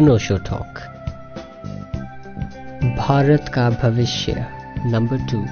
अनोशो talk Bharat का भविष्य number two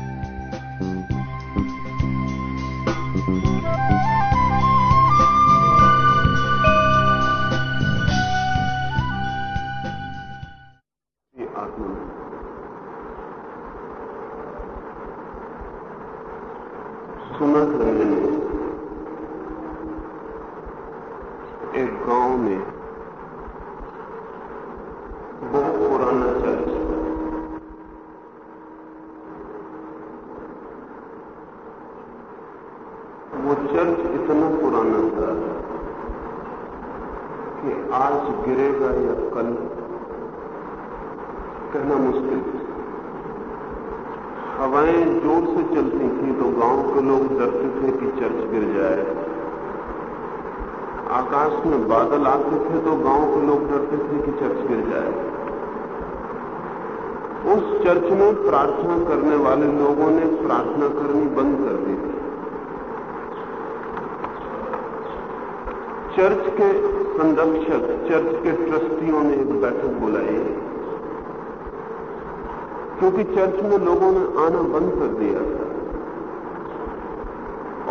क्योंकि चर्च में लोगों ने आना बंद कर दिया था।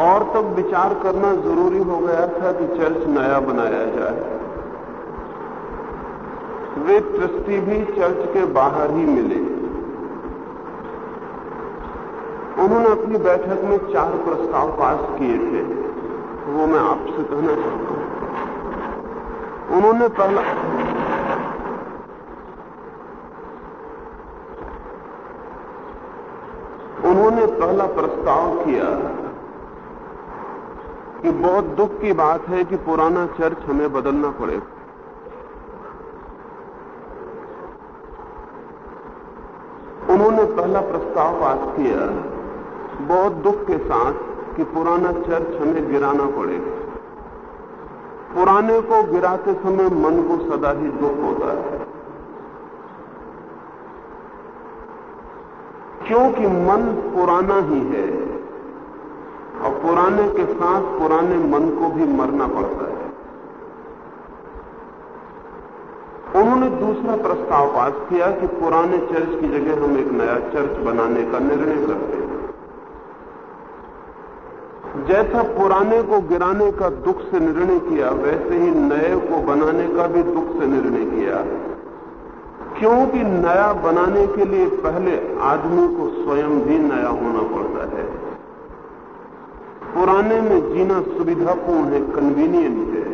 और तब विचार करना ज़रूरी हो गया था कि चर्च नया बनाया जाए। वे ट्रस्टी भी चर्च के बाहर ही मिले। उन्होंने अपनी बैठक में चार प्रस्ताव पास किए थे। वो मैं आपसे कहना चाहता हूँ उन्होंने पहला उन्होंने पहला प्रस्ताव किया कि बहुत दुख की बात है कि पुराना चर्च हमें बदलना पड़ेगा उन्होंने पहला प्रस्ताव पास किया, बहुत दुख के साथ कि पुराना चर्च हमें गिराना पड़ेगा पुराने को गिराते समय मन को सदा ही दुख होता है। क्योंकि मन पुराना ही है, और पुराने के साथ पुराने मन को भी मरना पड़ता है। उन्होंने दूसरा प्रस्ताव पास किया कि पुराने चर्च की जगह हम एक नया चर्च बनाने का निर्णय करते हैं। जैसा पुराने को गिराने का दुख से निर्णय किया, वैसे ही नए को बनाने का भी दुख से निर्णय किया। क्योंकि नया बनाने के लिए पहले आदमी को स्वयं भी नया होना पड़ता है। पुराने में जीना सुविधापूर्ण है कन्वीनियंट है।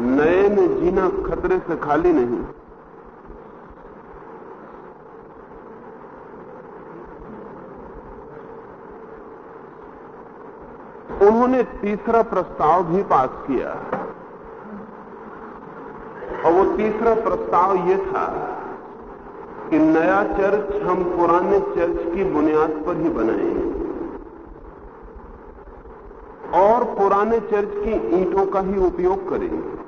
नए में जीना खतरे से खाली नहीं। उन्होंने तीसरा प्रस्ताव भी पास किया। और वो तीसरा प्रस्ताव ये था कि नया चर्च हम पुराने चर्च की बुनियाद पर ही बनाएँगे। और पुराने चर्च की ईंटों का ही उपयोग करेंगे।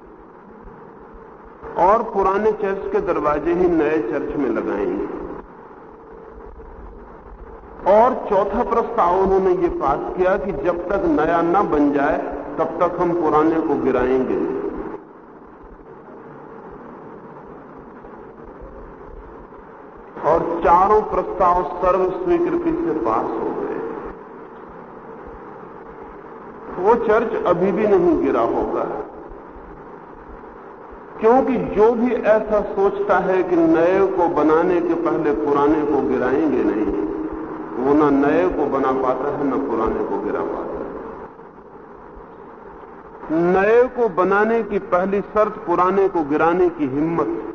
और पुराने चर्च के दरवाजे ही नए चर्च में लगाएँगे। और चौथा प्रस्ताव उन्होंने ये पास किया कि जब तक नया न बन जाए, तब तक हम पुराने को गिराएँगे। और चारों प्रस्ताव सर्व स्वीकृति से पास हो गए। वो चर्च अभी भी नहीं गिरा होगा। क्योंकि जो भी ऐसा सोचता है कि नए को बनाने के पहले पुराने को गिराएँगे नहीं। वो ना नए को बना पाता है, न पुराने को गिरा पाता है। नए को बनाने की पहली शर्त पुराने को गिराने की हिम्मत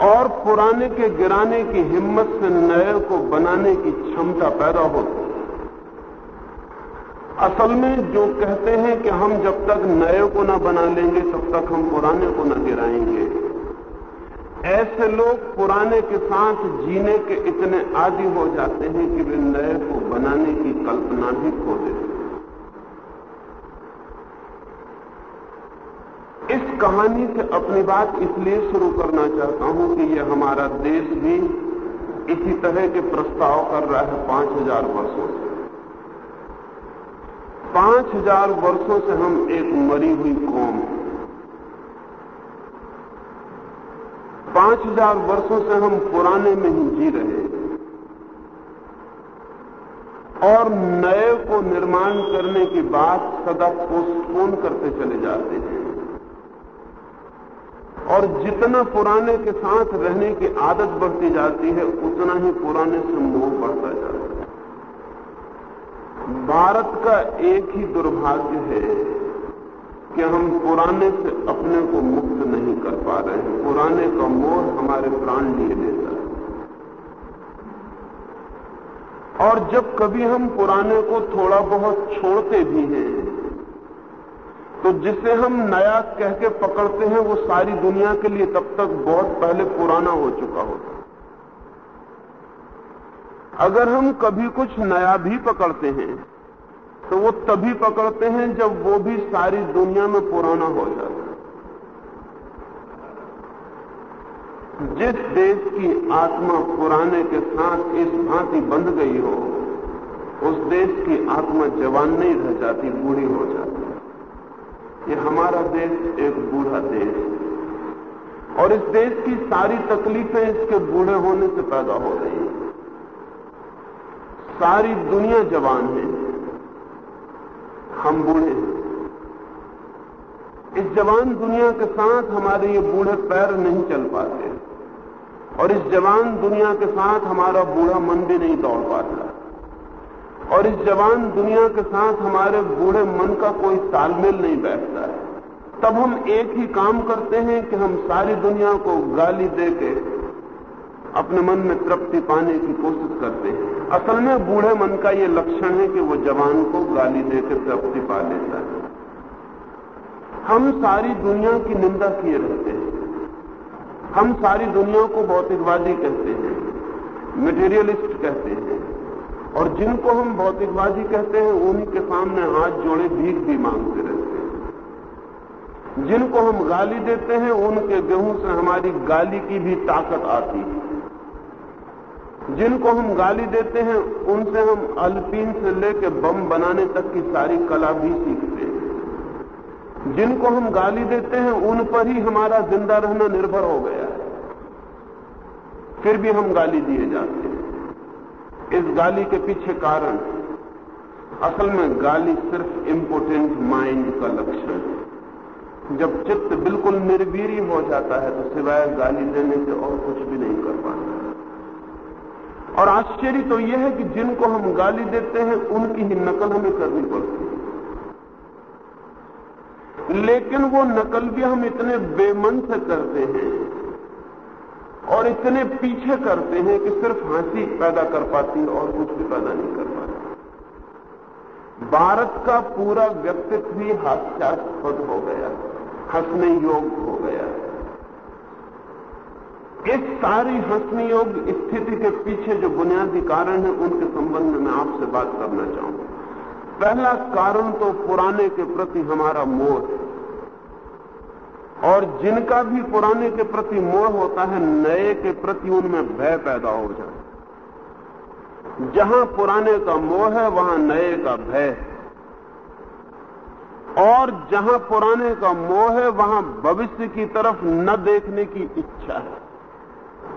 और पुराने के गिराने की हिम्मत से नए को बनाने की क्षमता पैदा होती असल में जो कहते हैं कि हम जब तक नए को न बना लेंगे, तब तक हम पुराने को न गिराएँगे। ऐसे लोग पुराने के साथ जीने के इतने आदि हो जाते हैं कि वे नए को बनाने की कल्पना भी खो देते इस कहानी से अपनी बात इसलिए शुरू करना चाहता हूँ कि यह हमारा देश भी इसी तरह के प्रस्ताव कर रहा है पाँच हज़ार वर्षों से। पाँच हज़ार वर्षों से हम एक मरी हुई कौम हैं। पाँच हज़ार वर्षों से हम पुराने में ही जी रहे हैं। और नए को निर्माण करने की बात सदा पोस्टपोन करते चले जाते हैं। और जितना पुराने के साथ रहने की आदत बढ़ती जाती है, उतना ही पुराने से मोह बढ़ता जाता है। भारत का एक ही दुर्भाग्य है कि हम पुराने से अपने को मुक्त नहीं कर पा रहे हैं। पुराने का मोह हमारे प्राण लिए लेता है। और जब कभी हम पुराने को थोड़ा बहुत छोड़ते भी हैं तो जिसे हम नया कह के पकड़ते हैं, वो सारी दुनिया के लिए तब तक बहुत पहले पुराना हो चुका होता अगर हम कभी कुछ नया भी पकड़ते हैं तो वो तभी पकड़ते हैं जब वो भी सारी दुनिया में पुराना हो जाता है। जिस देश की आत्मा पुराने के साथ इस भांति बंध गई हो, उस देश की आत्मा जवान नहीं रह जाती, बूढ़ी हो जाती। ये हमारा देश एक बूढ़ा देश है। और इस देश की सारी तकलीफें इसके बूढ़े होने से पैदा हो रही हैं। सारी दुनिया जवान है। हम बूढ़े हैं। इस जवान दुनिया के साथ हमारे ये बूढ़े पैर नहीं चल पाते और इस जवान दुनिया के साथ हमारा बूढ़ा मन भी नहीं दौड़ पाता। और इस जवान दुनिया के साथ हमारे बूढ़े मन का कोई तालमेल नहीं बैठता है। तब हम एक ही काम करते हैं कि हम सारी दुनिया को गाली दे के अपने मन में तृप्ति पाने की कोशिश करते हैं। असल में बूढ़े मन का ये लक्षण है कि वो जवान को गाली देकर तृप्ति पा लेता है। हम सारी दुनिया की निंदा किए रहते हैं। हम सारी दुनिया को भौतिकवादी कहते हैं मटेरियलिस्ट कहते हैं, और जिनको हम भौतिकवादी कहते हैं उन्हीं के सामने हाथ जोड़े भीख भी मांगते रहते हैं। जिनको हम गाली देते हैं, उनके गेहूँ से हमारी गाली की भी ताकत आती है। जिनको हम गाली देते हैं, उनसे हम अल्पीन से लेकर बम बनाने तक की सारी कला भी सीखते हैं। जिनको हम गाली देते हैं, उन पर ही हमारा ज़िंदा रहना निर्भर हो गया है। फिर भी हम गाली दिए जाते हैं। इस गाली के पीछे कारण असल में गाली सिर्फ़ इम्पोर्टेंट माइंड का लक्षण है। जब चित्त बिल्कुल निर्वीरी हो जाता है तो सिवाय गाली देने से और कुछ भी नहीं कर पाता। और आश्चर्य तो यह है कि जिनको हम गाली देते हैं, उनकी ही नकल हमें करनी पड़ती है। लेकिन वो नकल भी हम इतने बेमन से करते हैं और इतने पीछे करते हैं कि सिर्फ़ हँसी पैदा कर पाती है और कुछ भी पैदा नहीं कर पाती। भारत का पूरा व्यक्तित्व ही हास्यास्पद हो गया, हंसने योग्य हो गया। इस सारी हंसने योग्य स्थिति के पीछे जो बुनियादी कारण है, उनके संबंध में आपसे बात करना चाहूँगा। पहला कारण तो पुराने के प्रति हमारा मोह है। और जिनका भी पुराने के प्रति मोह होता है, नए के प्रति उनमें भय पैदा हो जाए जहाँ पुराने का मोह है, वहाँ नए का भय है। और जहाँ पुराने का मोह है, वहाँ भविष्य की तरफ़ न देखने की इच्छा है।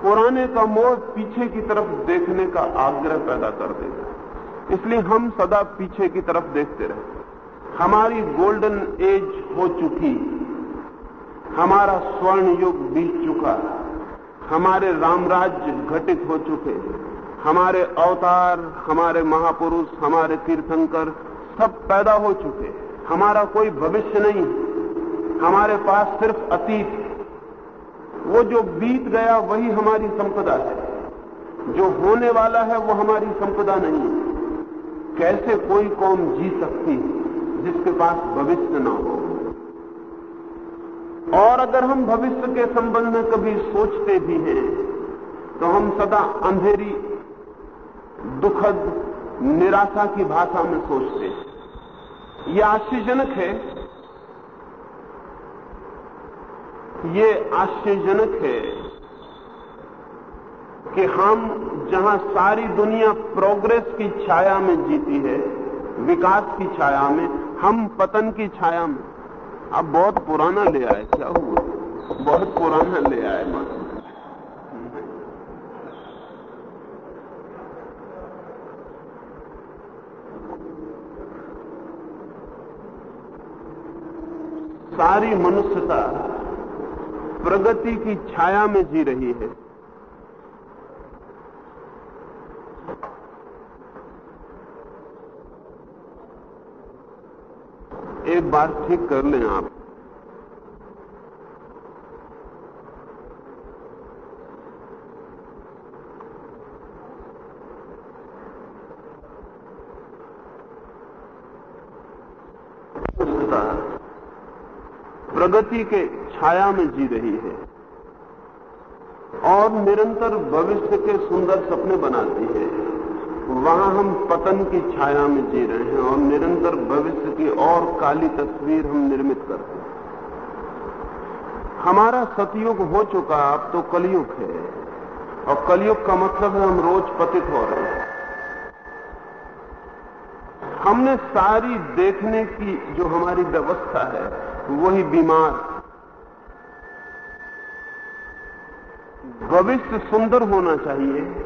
पुराने का मोह पीछे की तरफ़ देखने का आग्रह पैदा कर देगा इसलिए हम सदा पीछे की तरफ़ देखते रहे। हमारी गोल्डन एज हो चुकी। हमारा स्वर्ण युग बीत चुका। हमारे रामराज्य घटित हो चुके। हमारे अवतार, हमारे महापुरुष, हमारे तीर्थंकर सब पैदा हो चुके। हमारा कोई भविष्य नहीं। हमारे पास सिर्फ़ अतीत। वो जो बीत गया वही हमारी संपदा है। जो होने वाला है वो हमारी संपदा नहीं है। कैसे कोई कौम जी सकती जिसके पास भविष्य ना हो? और अगर हम भविष्य के संबंध में कभी सोचते भी हैं तो हम सदा अंधेरी, दुखद, निराशा की भाषा में सोचते हैं। यह आश्चर्यजनक है ये आश्चर्यजनक है कि हम जहाँ सारी दुनिया प्रोग्रेस की छाया में जीती है, विकास की छाया में, हम पतन की छाया में। अब बहुत पुराना ले आए, क्या हुआ? बहुत पुराना ले आए मत सारी मनुष्यता प्रगति की छाया में जी रही है। एक बार ठीक कर लें आप। प्रगति के छाया में जी रही है और निरंतर भविष्य के सुंदर सपने बनाती है। वहाँ हम पतन की छाया में जी रहे हैं और निरंतर भविष्य की और काली तस्वीर हम निर्मित करते हैं। हमारा सतयुग हो चुका अब तो कलयुग है। और कलयुग का मतलब है हम रोज पतित हो रहे हैं। हमने सारी देखने की जो हमारी व्यवस्था है, वही बीमार भविष्य सुंदर होना चाहिए।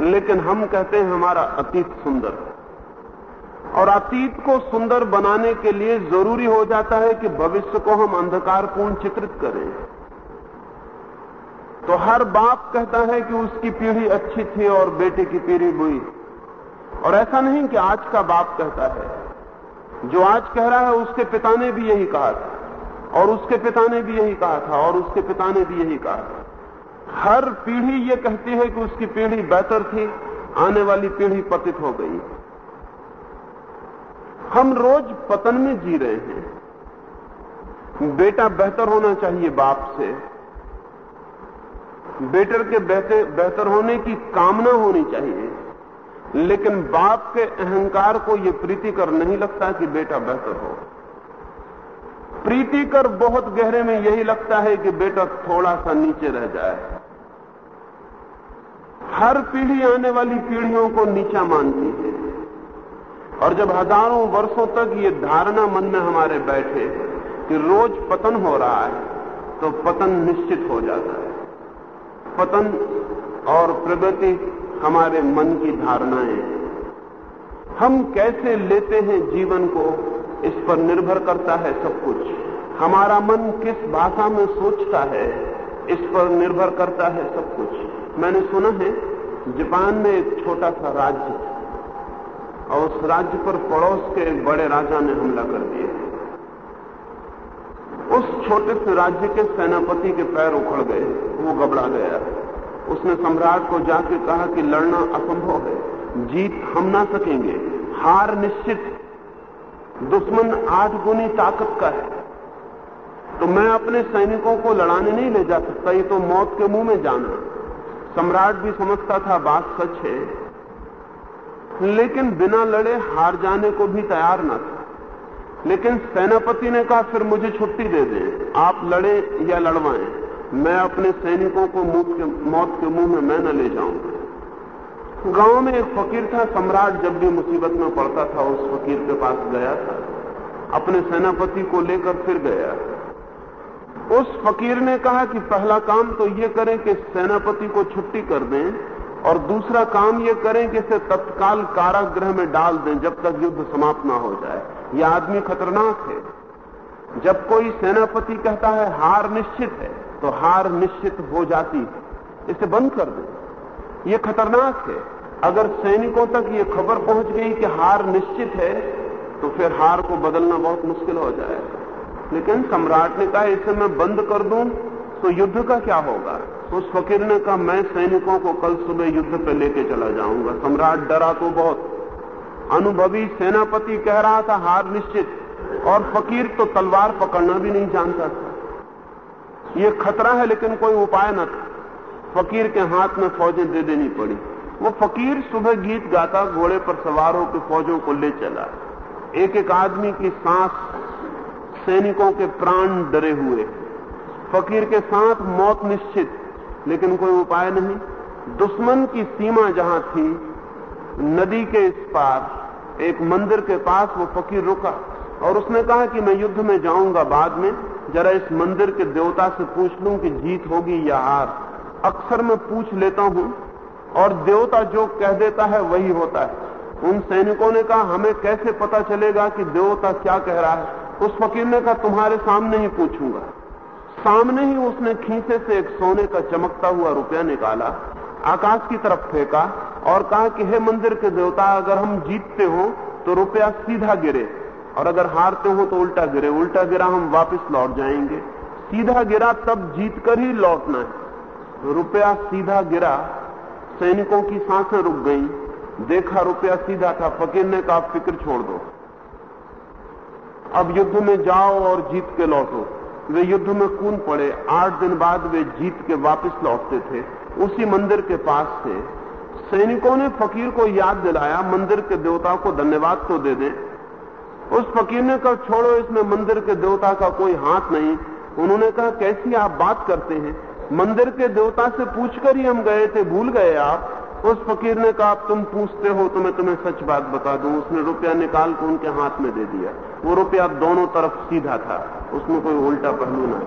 लेकिन हम कहते हैं हमारा अतीत सुंदर। और अतीत को सुंदर बनाने के लिए ज़रूरी हो जाता है कि भविष्य को हम अंधकारपूर्ण चित्रित करें। तो हर बाप कहता है कि उसकी पीढ़ी अच्छी थी और बेटे की पीढ़ी बुरी। और ऐसा नहीं कि आज का बाप कहता है। जो आज कह रहा है, उसके पिता ने भी यही कहा था। और उसके पिता ने भी यही कहा था। और उसके पिता ने भी यही कहा था। हर पीढ़ी ये कहती है कि उसकी पीढ़ी बेहतर थी, आने वाली पीढ़ी पतित हो गई। हम रोज पतन में जी रहे हैं। बेटा बेहतर होना चाहिए बाप से। बेटर के बेहतर होने की कामना होनी चाहिए। लेकिन बाप के अहंकार को यह प्रीतिकर नहीं लगता कि बेटा बेहतर हो। प्रीतिकर बहुत गहरे में यही लगता है कि बेटा थोड़ा सा नीचे रह जाए। हर पीढ़ी आने वाली पीढ़ियों को नीचा मानती है। और जब हज़ारों वर्षों तक ये धारणा मन में हमारे बैठे कि रोज पतन हो रहा है तो पतन निश्चित हो जाता है। पतन और प्रगति हमारे मन की धारणाएँ हैं। हम कैसे लेते हैं जीवन को, इस पर निर्भर करता है सब कुछ। हमारा मन किस भाषा में सोचता है, इस पर निर्भर करता है सब कुछ। मैंने सुना है, जापान में एक छोटा सा राज्य और उस राज्य पर पड़ोस के एक बड़े राजा ने हमला कर दिया उस छोटे से राज्य के सेनापति के पैर उखड़ गए, वो घबरा गया। उसने सम्राट को जाके कहा कि लड़ना असंभव है, जीत हम ना सकेंगे, हार निश्चित। दुश्मन आठ गुनी ताकत का है। तो मैं अपने सैनिकों को लड़ाने नहीं ले जा सकता, ये तो मौत के मुँह में जाना। सम्राट भी समझता था बात सच है लेकिन बिना लड़े हार जाने को भी तैयार न था। लेकिन सेनापति ने कहा फिर मुझे छुट्टी दे दें। आप लड़े या लड़वाएँ। मैं अपने सैनिकों को के, मौत के मुँह में मैं न ले जाऊँगा। गाँव में एक फकीर था सम्राट जब भी मुसीबत में पड़ता था उस फकीर के पास गया था। अपने सेनापति को लेकर फिर गया। उस फकीर ने कहा कि पहला काम तो ये करें कि सेनापति को छुट्टी कर दें और दूसरा काम ये करें कि इसे तत्काल कारागृह में डाल दें जब तक युद्ध समाप्त ना हो जाए। यह आदमी खतरनाक है। जब कोई सेनापति कहता है, हार निश्चित है तो हार निश्चित हो जाती है। इसे बंद कर दें। यह खतरनाक है। अगर सैनिकों तक ये खबर पहुँच गई कि हार निश्चित है तो फिर हार को बदलना बहुत मुश्किल हो जाएगा। लेकिन सम्राट ने कहा, इसे मैं बंद कर दूँ तो युद्ध का क्या होगा? उस फकीर ने कहा, मैं सैनिकों को कल सुबह युद्ध पे लेके चला जाऊँगा। सम्राट डरा तो बहुत। अनुभवी सेनापति कह रहा था, हार निश्चित। और फकीर तो तलवार पकड़ना भी नहीं जानता था। ये खतरा है, लेकिन कोई उपाय न था। फकीर के हाथ में फौजें दे देनी पड़ी। वो फकीर सुबह गीत गाता, घोड़े पर सवार होकर फौजों को ले चला। एक एक आदमी की सांस सैनिकों के प्राण डरे हुए। फकीर के साथ मौत निश्चित, लेकिन कोई उपाय नहीं। दुश्मन की सीमा जहाँ थी, नदी के इस पार, एक मंदिर के पास वो फकीर रुका और उसने कहा कि मैं युद्ध में जाऊँगा बाद में, जरा इस मंदिर के देवता से पूछ लूँ कि जीत होगी या हार। अक्सर मैं पूछ लेता हूँ और देवता जो कह देता है वही होता है। उन सैनिकों ने कहा, हमें कैसे पता चलेगा कि देवता क्या कह रहा है? उस फकीर ने कहा, तुम्हारे सामने ही पूछूँगा। सामने ही उसने खींचे से एक सोने का चमकता हुआ रुपया निकाला, आकाश की तरफ़ फेंका और कहा कि, हे मंदिर के देवता, अगर हम जीतते हो तो रुपया सीधा गिरे और अगर हारते हो तो उल्टा गिरे। उल्टा गिरा, हम वापस लौट जाएँगे। सीधा गिरा, तब जीत कर ही लौटना है। रुपया सीधा गिरा, सैनिकों की साँसें रुक गई। देखा रुपया सीधा था। फकीर ने कहा फ़िक्र छोड़ दो। अब युद्ध में जाओ और जीत के लौटो। वे युद्ध में कूद पड़े। आठ दिन बाद वे जीत के वापस लौटते थे। उसी मंदिर के पास से। सैनिकों ने फकीर को याद दिलाया। मंदिर के देवता को धन्यवाद तो दे दें। उस फकीर ने कहा, छोड़ो, इसमें मंदिर के देवता का कोई हाथ नहीं। उन्होंने कहा, कैसी आप बात करते हैं? मंदिर के देवता से पूछकर ही हम गए थे। भूल गए आप? उस फकीर ने कहा, आप तुम पूछते हो तो मैं तुम्हें सच बात बता दूँ। उसने रुपया निकाल के उनके हाथ में दे दिया। वो रुपया दोनों तरफ़ सीधा था। उसमें कोई उल्टा पहलू ना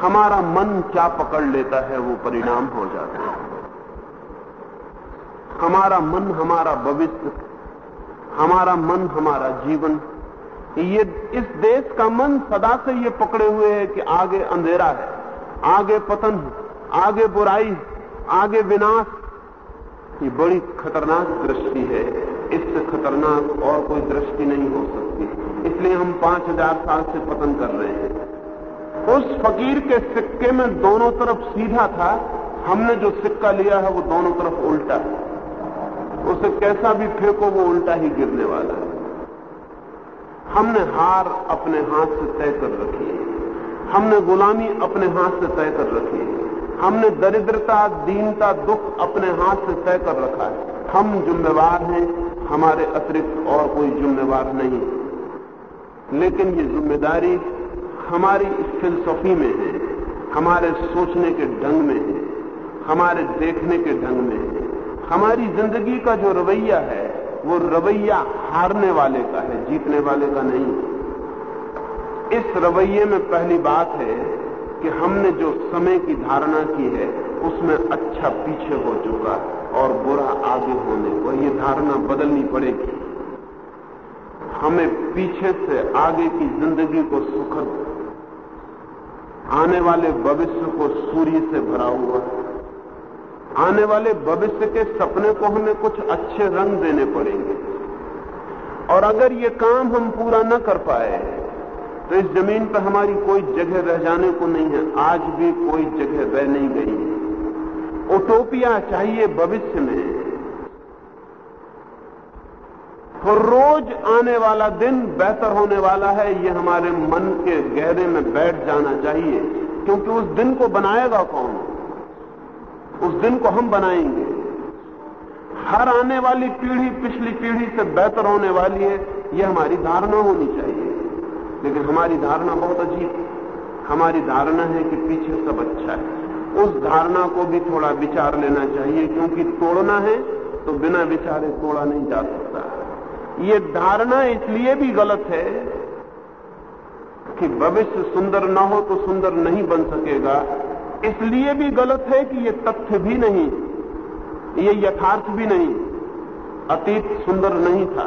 हमारा मन क्या पकड़ लेता है, वो परिणाम हो जाता है। हमारा मन हमारा भविष्य, हमारा मन हमारा जीवन। ये, इस देश का मन सदा से ये पकड़े हुए है कि आगे अंधेरा है, आगे पतन है। आगे बुराई, आगे विनाश ये बड़ी खतरनाक दृष्टि है। इससे खतरनाक और कोई दृष्टि नहीं हो सकती। इसलिए हम पाँच हज़ार साल से पतन कर रहे हैं। उस फकीर के सिक्के में दोनों तरफ़ सीधा था। हमने जो सिक्का लिया है, वो दोनों तरफ़ उल्टा है। उसे कैसा भी फेंको, वो उल्टा ही गिरने वाला है। हमने हार अपने हाथ से तय कर रखी है। हमने गुलामी अपने हाथ से तय कर रखी है। हमने दरिद्रता, दीनता, दुख अपने हाथ से तय कर रखा है। हम जिम्मेवार हैं, हमारे अतिरिक्त और कोई जिम्मेवार नहीं। लेकिन ये ज़िम्मेदारी हमारी फिलसफी में है, हमारे सोचने के ढंग में है, हमारे देखने के ढंग में है। हमारी ज़िंदगी का जो रवैया है, वो रवैया हारने वाले का है, जीतने वाले का नहीं। इस रवैये में पहली बात है कि हमने जो समय की धारणा की है, उसमें अच्छा पीछे हो चुका और बुरा आगे होने को ये धारणा बदलनी पड़ेगी। हमें पीछे से आगे की ज़िंदगी को सुखद, आने वाले भविष्य को सूर्य से भरा हुआ, आने वाले भविष्य के सपने को हमें कुछ अच्छे रंग देने पड़ेंगे। और अगर ये काम हम पूरा न कर पाए तो इस ज़मीन पर हमारी कोई जगह रह जाने को नहीं है। आज भी कोई जगह रह नहीं गई। है ओटोपिया चाहिए भविष्य में। तो रोज आने वाला दिन बेहतर होने वाला है। ये हमारे मन के गहरे में बैठ जाना चाहिए। क्योंकि उस दिन को बनाएगा कौन? उस दिन को हम बनाएँगे। हर आने वाली पीढ़ी पिछली पीढ़ी से बेहतर होने वाली है। यह हमारी धारणा होनी चाहिए। लेकिन हमारी धारणा बहुत अजीब हमारी धारणा है कि पीछे सब अच्छा है। उस धारणा को भी थोड़ा विचार लेना चाहिए, क्योंकि तोड़ना है तो बिना विचारे तोड़ा नहीं जा सकता। ये धारणा इसलिए भी गलत है कि भविष्य सुंदर ना हो तो सुंदर नहीं बन सकेगा। इसलिए भी गलत है कि ये तथ्य भी नहीं, ये यथार्थ भी नहीं। अतीत सुंदर नहीं था।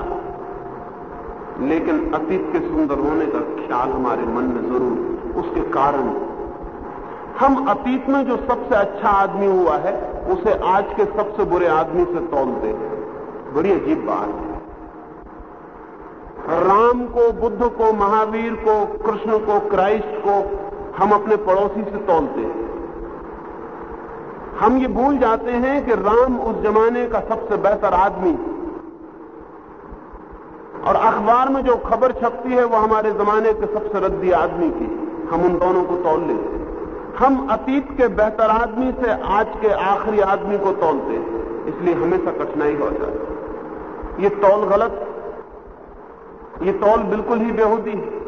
लेकिन अतीत के सुंदर होने का ख्याल हमारे मन में ज़रूर उसके कारण हम अतीत में जो सबसे अच्छा आदमी हुआ है, उसे आज के सबसे बुरे आदमी से तोलते हैं। बड़ी अजीब बात है। राम को, बुद्ध को, महावीर को, कृष्ण को, क्राइस्ट को हम अपने पड़ोसी से तोलते हैं। हम ये भूल जाते हैं कि राम उस जमाने का सबसे बेहतर आदमी और अखबार में जो खबर छपती है, वो हमारे जमाने के सबसे रद्दी आदमी की हम उन दोनों को तोल लेते हैं। हम अतीत के बेहतर आदमी से आज के आखिरी आदमी को तोलते हैं। इसलिए हमेशा कठिनाई हो जाती ये तौल गलत ये तौल बिल्कुल ही बेहूदी है।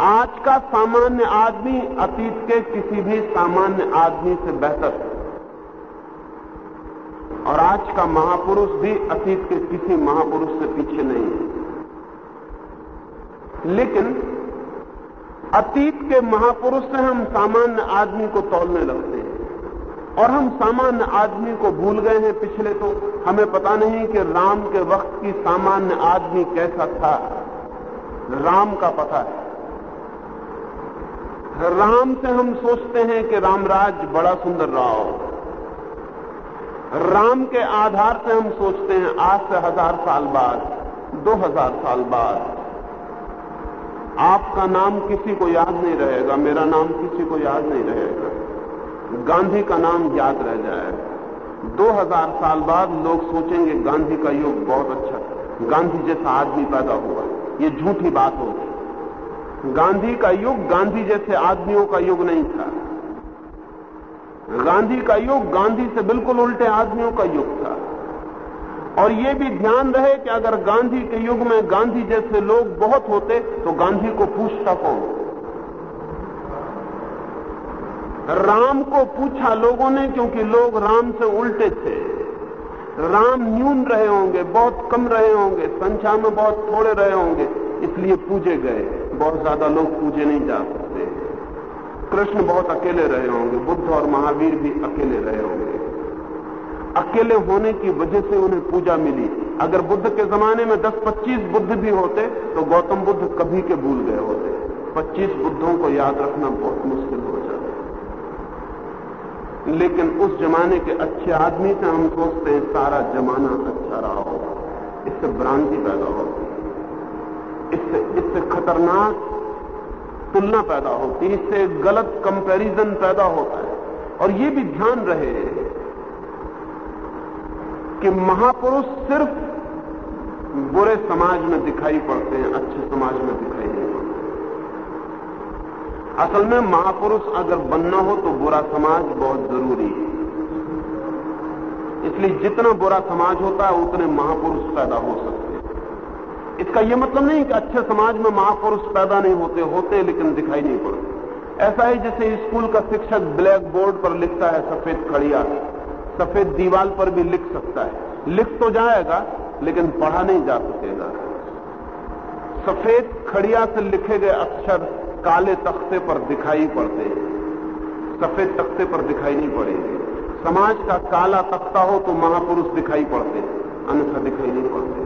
आज का सामान्य आदमी अतीत के किसी भी सामान्य आदमी से बेहतर और आज का महापुरुष भी अतीत के किसी महापुरुष से पीछे नहीं है। लेकिन अतीत के महापुरुष से हम सामान्य आदमी को तोलने लगते हैं। और हम सामान्य आदमी को भूल गए हैं पिछले तो। हमें पता नहीं कि राम के वक्त की सामान्य आदमी कैसा था। राम का पता है। राम से हम सोचते हैं कि रामराज बड़ा सुंदर रहा हो राम के आधार से हम सोचते हैं, आज से हज़ार साल बाद, दो हज़ार साल बाद। आपका नाम किसी को याद नहीं रहेगा, मेरा नाम किसी को याद नहीं रहेगा। गांधी का नाम याद रह जाएगा दो हज़ार साल बाद लोग सोचेंगे, गांधी का युग बहुत अच्छा गांधी जैसा आदमी पैदा हुआ। ये झूठी बात होगी। गांधी का युग गांधी जैसे आदमियों का युग नहीं था। गांधी का युग गांधी से बिल्कुल उल्टे आदमियों का युग था। और ये भी ध्यान रहे कि अगर गांधी के युग में गांधी जैसे लोग बहुत होते तो गांधी को पूछता कौन? राम को पूछा लोगों ने, क्योंकि लोग राम से उल्टे थे। राम न्यून रहे होंगे, बहुत कम रहे होंगे, संख्या में बहुत थोड़े रहे होंगे, इसलिए पूजे गए। बहुत ज़्यादा लोग पूजे नहीं जा सकते कृष्ण बहुत अकेले रहे होंगे, बुद्ध और महावीर भी अकेले रहे होंगे। अकेले होने की वजह से उन्हें पूजा मिली। अगर बुद्ध के जमाने में 10-25 बुद्ध भी होते तो गौतम बुद्ध कभी के भूल गए होते। 25 बुद्धों को याद रखना बहुत मुश्किल हो जाता लेकिन उस जमाने के अच्छे आदमी से हम सोचते हैं, सारा जमाना अच्छा रहा होगा। इससे भ्रांति पैदा होती इससे इससे खतरनाक तुलना पैदा होती है, इससे गलत कंपैरिजन पैदा होता है। और ये भी ध्यान रहे कि महापुरुष सिर्फ़ बुरे समाज में दिखाई पड़ते हैं, अच्छे समाज में दिखाई नहीं पड़ते। असल में महापुरुष अगर बनना हो तो बुरा समाज बहुत ज़रूरी है। इसलिए जितना बुरा समाज होता है, उतने महापुरुष पैदा हो सकते हैं। इसका यह मतलब नहीं कि अच्छे समाज में महापुरुष पैदा नहीं होते होते लेकिन दिखाई नहीं पड़ते। ऐसा ही जैसे स्कूल का शिक्षक ब्लैक बोर्ड पर लिखता है सफ़ेद खड़िया सफ़ेद दीवाल पर भी लिख सकता है। लिख तो जाएगा, लेकिन पढ़ा नहीं जा सकेगा। सफ़ेद खड़िया से लिखे गए अक्षर काले तख्ते पर दिखाई पड़ते हैं। सफ़ेद तख्ते पर दिखाई नहीं पड़ेंगे। समाज का काला तख्ता हो तो महापुरुष दिखाई पड़ते अन्यथा दिखाई नहीं पड़ते।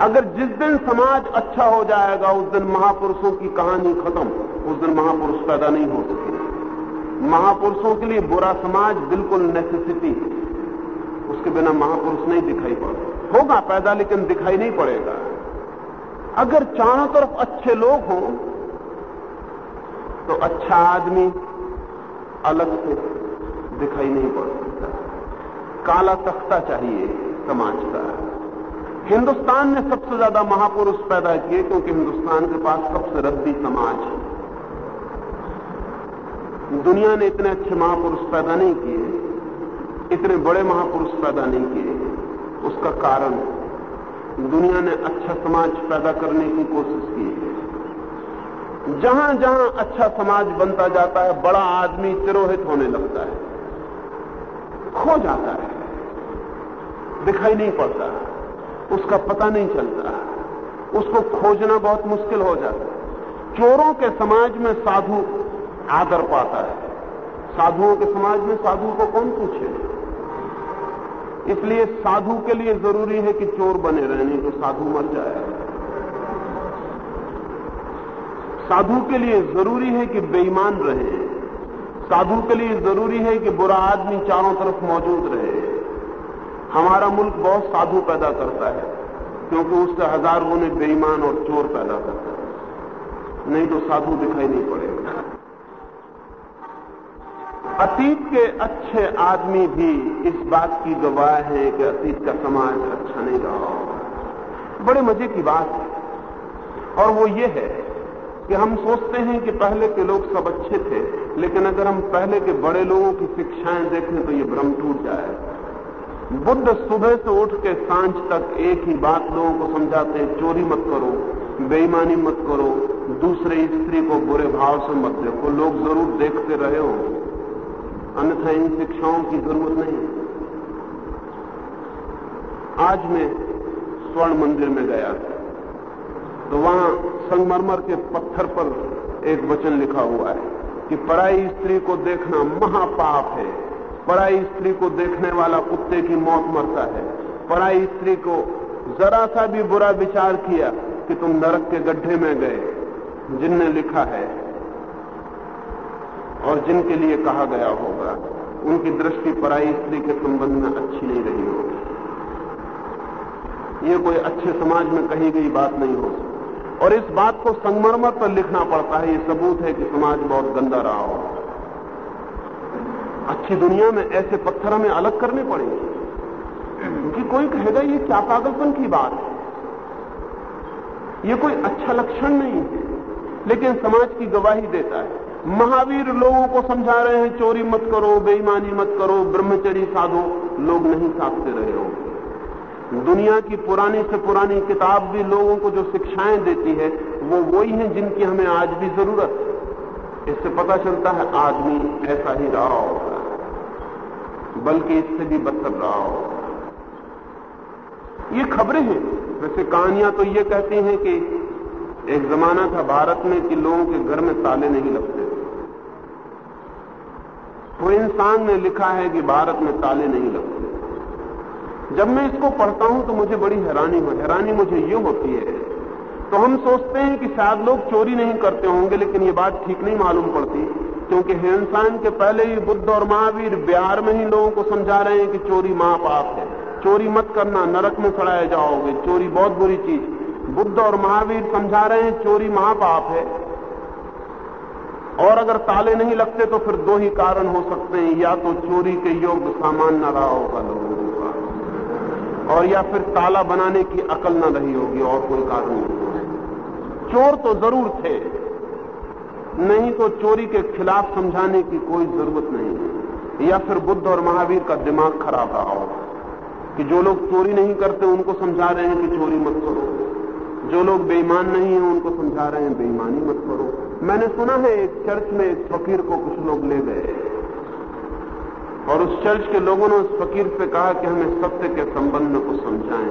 अगर जिस दिन समाज अच्छा हो जाएगा, उस दिन महापुरुषों की कहानी खत्म। उस दिन महापुरुष पैदा नहीं हो सके। महापुरुषों के लिए बुरा समाज बिल्कुल नेसेसिटी है। उसके बिना महापुरुष नहीं दिखाई पड़ता। होगा पैदा, लेकिन दिखाई नहीं पड़ेगा। अगर चारों तरफ़ अच्छे लोग हों तो अच्छा आदमी अलग से दिखाई नहीं पड़ सकता। काला तख्ता चाहिए समाज का। हिंदुस्तान ने सबसे ज़्यादा महापुरुष पैदा किए क्योंकि हिंदुस्तान के पास सबसे रद्दी समाज है। दुनिया ने इतने अच्छे महापुरुष पैदा नहीं किए, इतने बड़े महापुरुष पैदा नहीं किए, उसका कारण दुनिया ने अच्छा समाज पैदा करने की कोशिश की है। जहाँ जहाँ अच्छा समाज बनता जाता है, बड़ा आदमी तिरोहित होने लगता है, खो जाता है, दिखाई नहीं पड़ता। उसका पता नहीं चलता उसको खोजना बहुत मुश्किल हो जाता है। चोरों के समाज में साधु आदर पाता है। साधुओं के समाज में साधु को कौन पूछे? इसलिए साधु के लिए ज़रूरी है कि चोर बने रहने तो साधु मर जाए। साधु के लिए ज़रूरी है कि बेईमान रहे। साधु के लिए ज़रूरी है कि बुरा आदमी चारों तरफ़ मौजूद रहे। हमारा मुल्क बहुत साधु पैदा करता है, क्योंकि उससे हज़ार गुने बेईमान और चोर पैदा करता है। नहीं तो साधु दिखाई नहीं पड़ेगा। अतीत के अच्छे आदमी भी इस बात की गवाह है कि अतीत का समाज अच्छा नहीं रहा बड़े मज़े की बात है। और वो ये है कि हम सोचते हैं कि पहले के लोग सब अच्छे थे, लेकिन अगर हम पहले के बड़े लोगों की शिक्षाएँ देखें तो ये भ्रम टूट जाए बुद्ध सुबह से उठ के साँझ तक एक ही बात लोगों को समझाते हैं चोरी मत करो, बेईमानी मत करो, दूसरे स्त्री को बुरे भाव से मत देखो। लोग ज़रूर देखते रहे हो अन्यथा इन शिक्षाओं की ज़रूरत नहीं। आज मैं स्वर्ण मंदिर में गया तो वहाँ संगमरमर के पत्थर पर एक वचन लिखा हुआ है कि पराई स्त्री को देखना महापाप है। पराई स्त्री को देखने वाला कुत्ते की मौत मरता है। पराई स्त्री को जरा सा भी बुरा विचार किया कि तुम नरक के गड्ढे में गए, जिनने लिखा है और जिनके लिए कहा गया होगा। उनकी दृष्टि पराई स्त्री के संबंध में अच्छी नहीं रही होगी। ये कोई अच्छे समाज में कही गई बात नहीं हो सकती। और इस बात को संगमरमर पर लिखना पड़ता है, ये सबूत है कि समाज बहुत गंदा रहा हो अच्छी दुनिया में ऐसे पत्थर हमें अलग करने पड़ेंगे। क्योंकि कोई कहेगा, ये क्या पागलपन की बात है? ये कोई अच्छा लक्षण नहीं है, लेकिन समाज की गवाही देता है। महावीर लोगों को समझा रहे हैं, चोरी मत करो, बेईमानी मत करो ब्रह्मचरी साधो लोग नहीं साधते रहे हो दुनिया की पुरानी से पुरानी किताब भी लोगों को जो शिक्षाएँ देती है, वो वही हैं जिनकी हमें आज भी ज़रूरत है। इससे पता चलता है, आदमी ऐसा ही रहा होगा। बल्कि इससे भी बदतर रहा हो। ये खबरें हैं। वैसे कहानियाँ तो ये कहती हैं कि एक जमाना था भारत में कि लोगों के घर में ताले नहीं लगते। तो इंसान ने लिखा है कि भारत में ताले नहीं लगते। जब मैं इसको पढ़ता हूँ तो मुझे बड़ी हैरानी हो हैरानी मुझे ये होती है। तो हम सोचते हैं कि शायद लोग चोरी नहीं करते होंगे, लेकिन ये बात ठीक नहीं मालूम पड़ती। क्योंकि हिंसान के पहले ही बुद्ध और महावीर बिहार में ही लोगों को समझा रहे हैं कि चोरी महापाप है। चोरी मत करना, नरक में सड़ाए जाओगे। चोरी बहुत बुरी चीज़। बुद्ध और महावीर समझा रहे हैं चोरी महापाप है। और अगर ताले नहीं लगते तो फिर दो ही कारण हो सकते हैं। या तो चोरी के योग्य सामान न रहा होगा लोगों का और या फिर ताला बनाने की अकल न रही होगी, और कोई कारण नहीं। चोर तो ज़रूर थे नहीं तो चोरी के खिलाफ समझाने की कोई ज़रूरत नहीं है। या फिर बुद्ध और महावीर का दिमाग खराब रहा होगा कि जो लोग चोरी नहीं करते, उनको समझा रहे हैं कि चोरी मत करो। जो लोग बेईमान नहीं है, उनको समझा रहे हैं बेईमानी मत करो। मैंने सुना है एक चर्च में एक फकीर को कुछ लोग ले गए। और उस चर्च के लोगों ने उस फकीर से कहा कि हमें सत्य के संबंध में कुछ समझाएँ।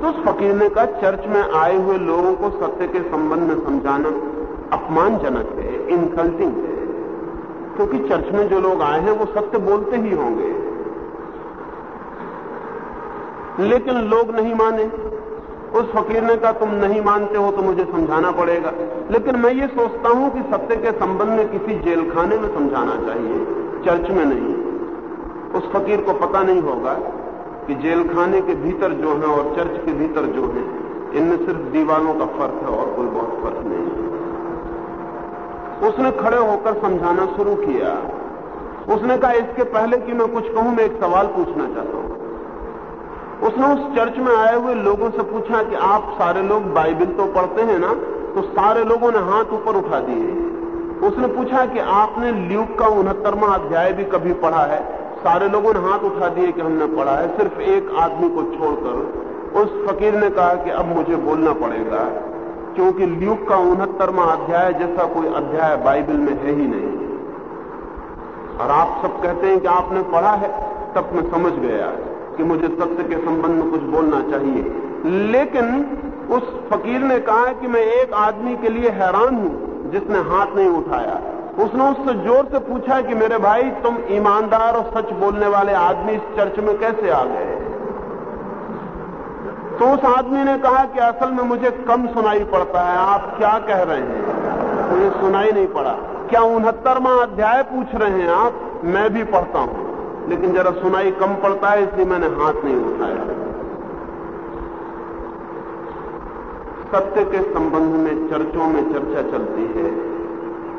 तो उस फकीर ने कहा, चर्च में आए हुए लोगों को सत्य के संबंध में समझाना अपमानजनक है इंसल्टिंग है। क्योंकि चर्च में जो लोग आए हैं, वो सत्य बोलते ही होंगे। लेकिन लोग नहीं माने। उस फकीर ने कहा, तुम नहीं मानते हो तो मुझे समझाना पड़ेगा। लेकिन मैं ये सोचता हूँ कि सत्य के संबंध में किसी जेलखाने में समझाना चाहिए। चर्च में नहीं। उस फकीर को पता नहीं होगा कि जेलखाने के भीतर जो है और चर्च के भीतर जो है, इनमें सिर्फ़ दीवारों का फ़र्क है और कोई बहुत फ़र्क नहीं। है उसने खड़े होकर समझाना शुरू किया। उसने कहा, इसके पहले कि मैं कुछ कहूँ, मैं एक सवाल पूछना चाहता हूँ। उसने उस चर्च में आए हुए लोगों से पूछा कि आप सारे लोग बाइबिल तो पढ़ते हैं ना? तो सारे लोगों ने हाथ ऊपर उठा दिए। उसने पूछा कि आपने ल्यूक का उनहत्तरवा अध्याय भी कभी पढ़ा है? सारे लोगों ने हाथ उठा दिए कि हमने पढ़ा है। सिर्फ़ एक आदमी को छोड़कर उस फकीर ने कहा कि अब मुझे बोलना पड़ेगा। क्योंकि ल्यूक का उनहत्तरवा अध्याय जैसा कोई अध्याय बाइबल में है ही नहीं। और आप सब कहते हैं कि आपने पढ़ा है, तब मैं समझ गया कि मुझे सत्य के संबंध में कुछ बोलना चाहिए। लेकिन उस फकीर ने कहा कि मैं एक आदमी के लिए हैरान हूँ, जिसने हाथ नहीं उठाया। उसने उससे ज़ोर से पूछा कि मेरे भाई, तुम ईमानदार और सच बोलने वाले आदमी इस चर्च में कैसे आ गए? तो उस आदमी ने कहा कि असल में मुझे कम सुनाई पड़ता है, आप क्या कह रहे हैं? मुझे सुनाई नहीं पड़ा। क्या उनहत्तरवा अध्याय पूछ रहे हैं आप? मैं भी पढ़ता हूँ। लेकिन जरा सुनाई कम पड़ता है, इसलिए मैंने हाथ नहीं उठाया। सत्य के संबंध में चर्चों में चर्चा चलती है,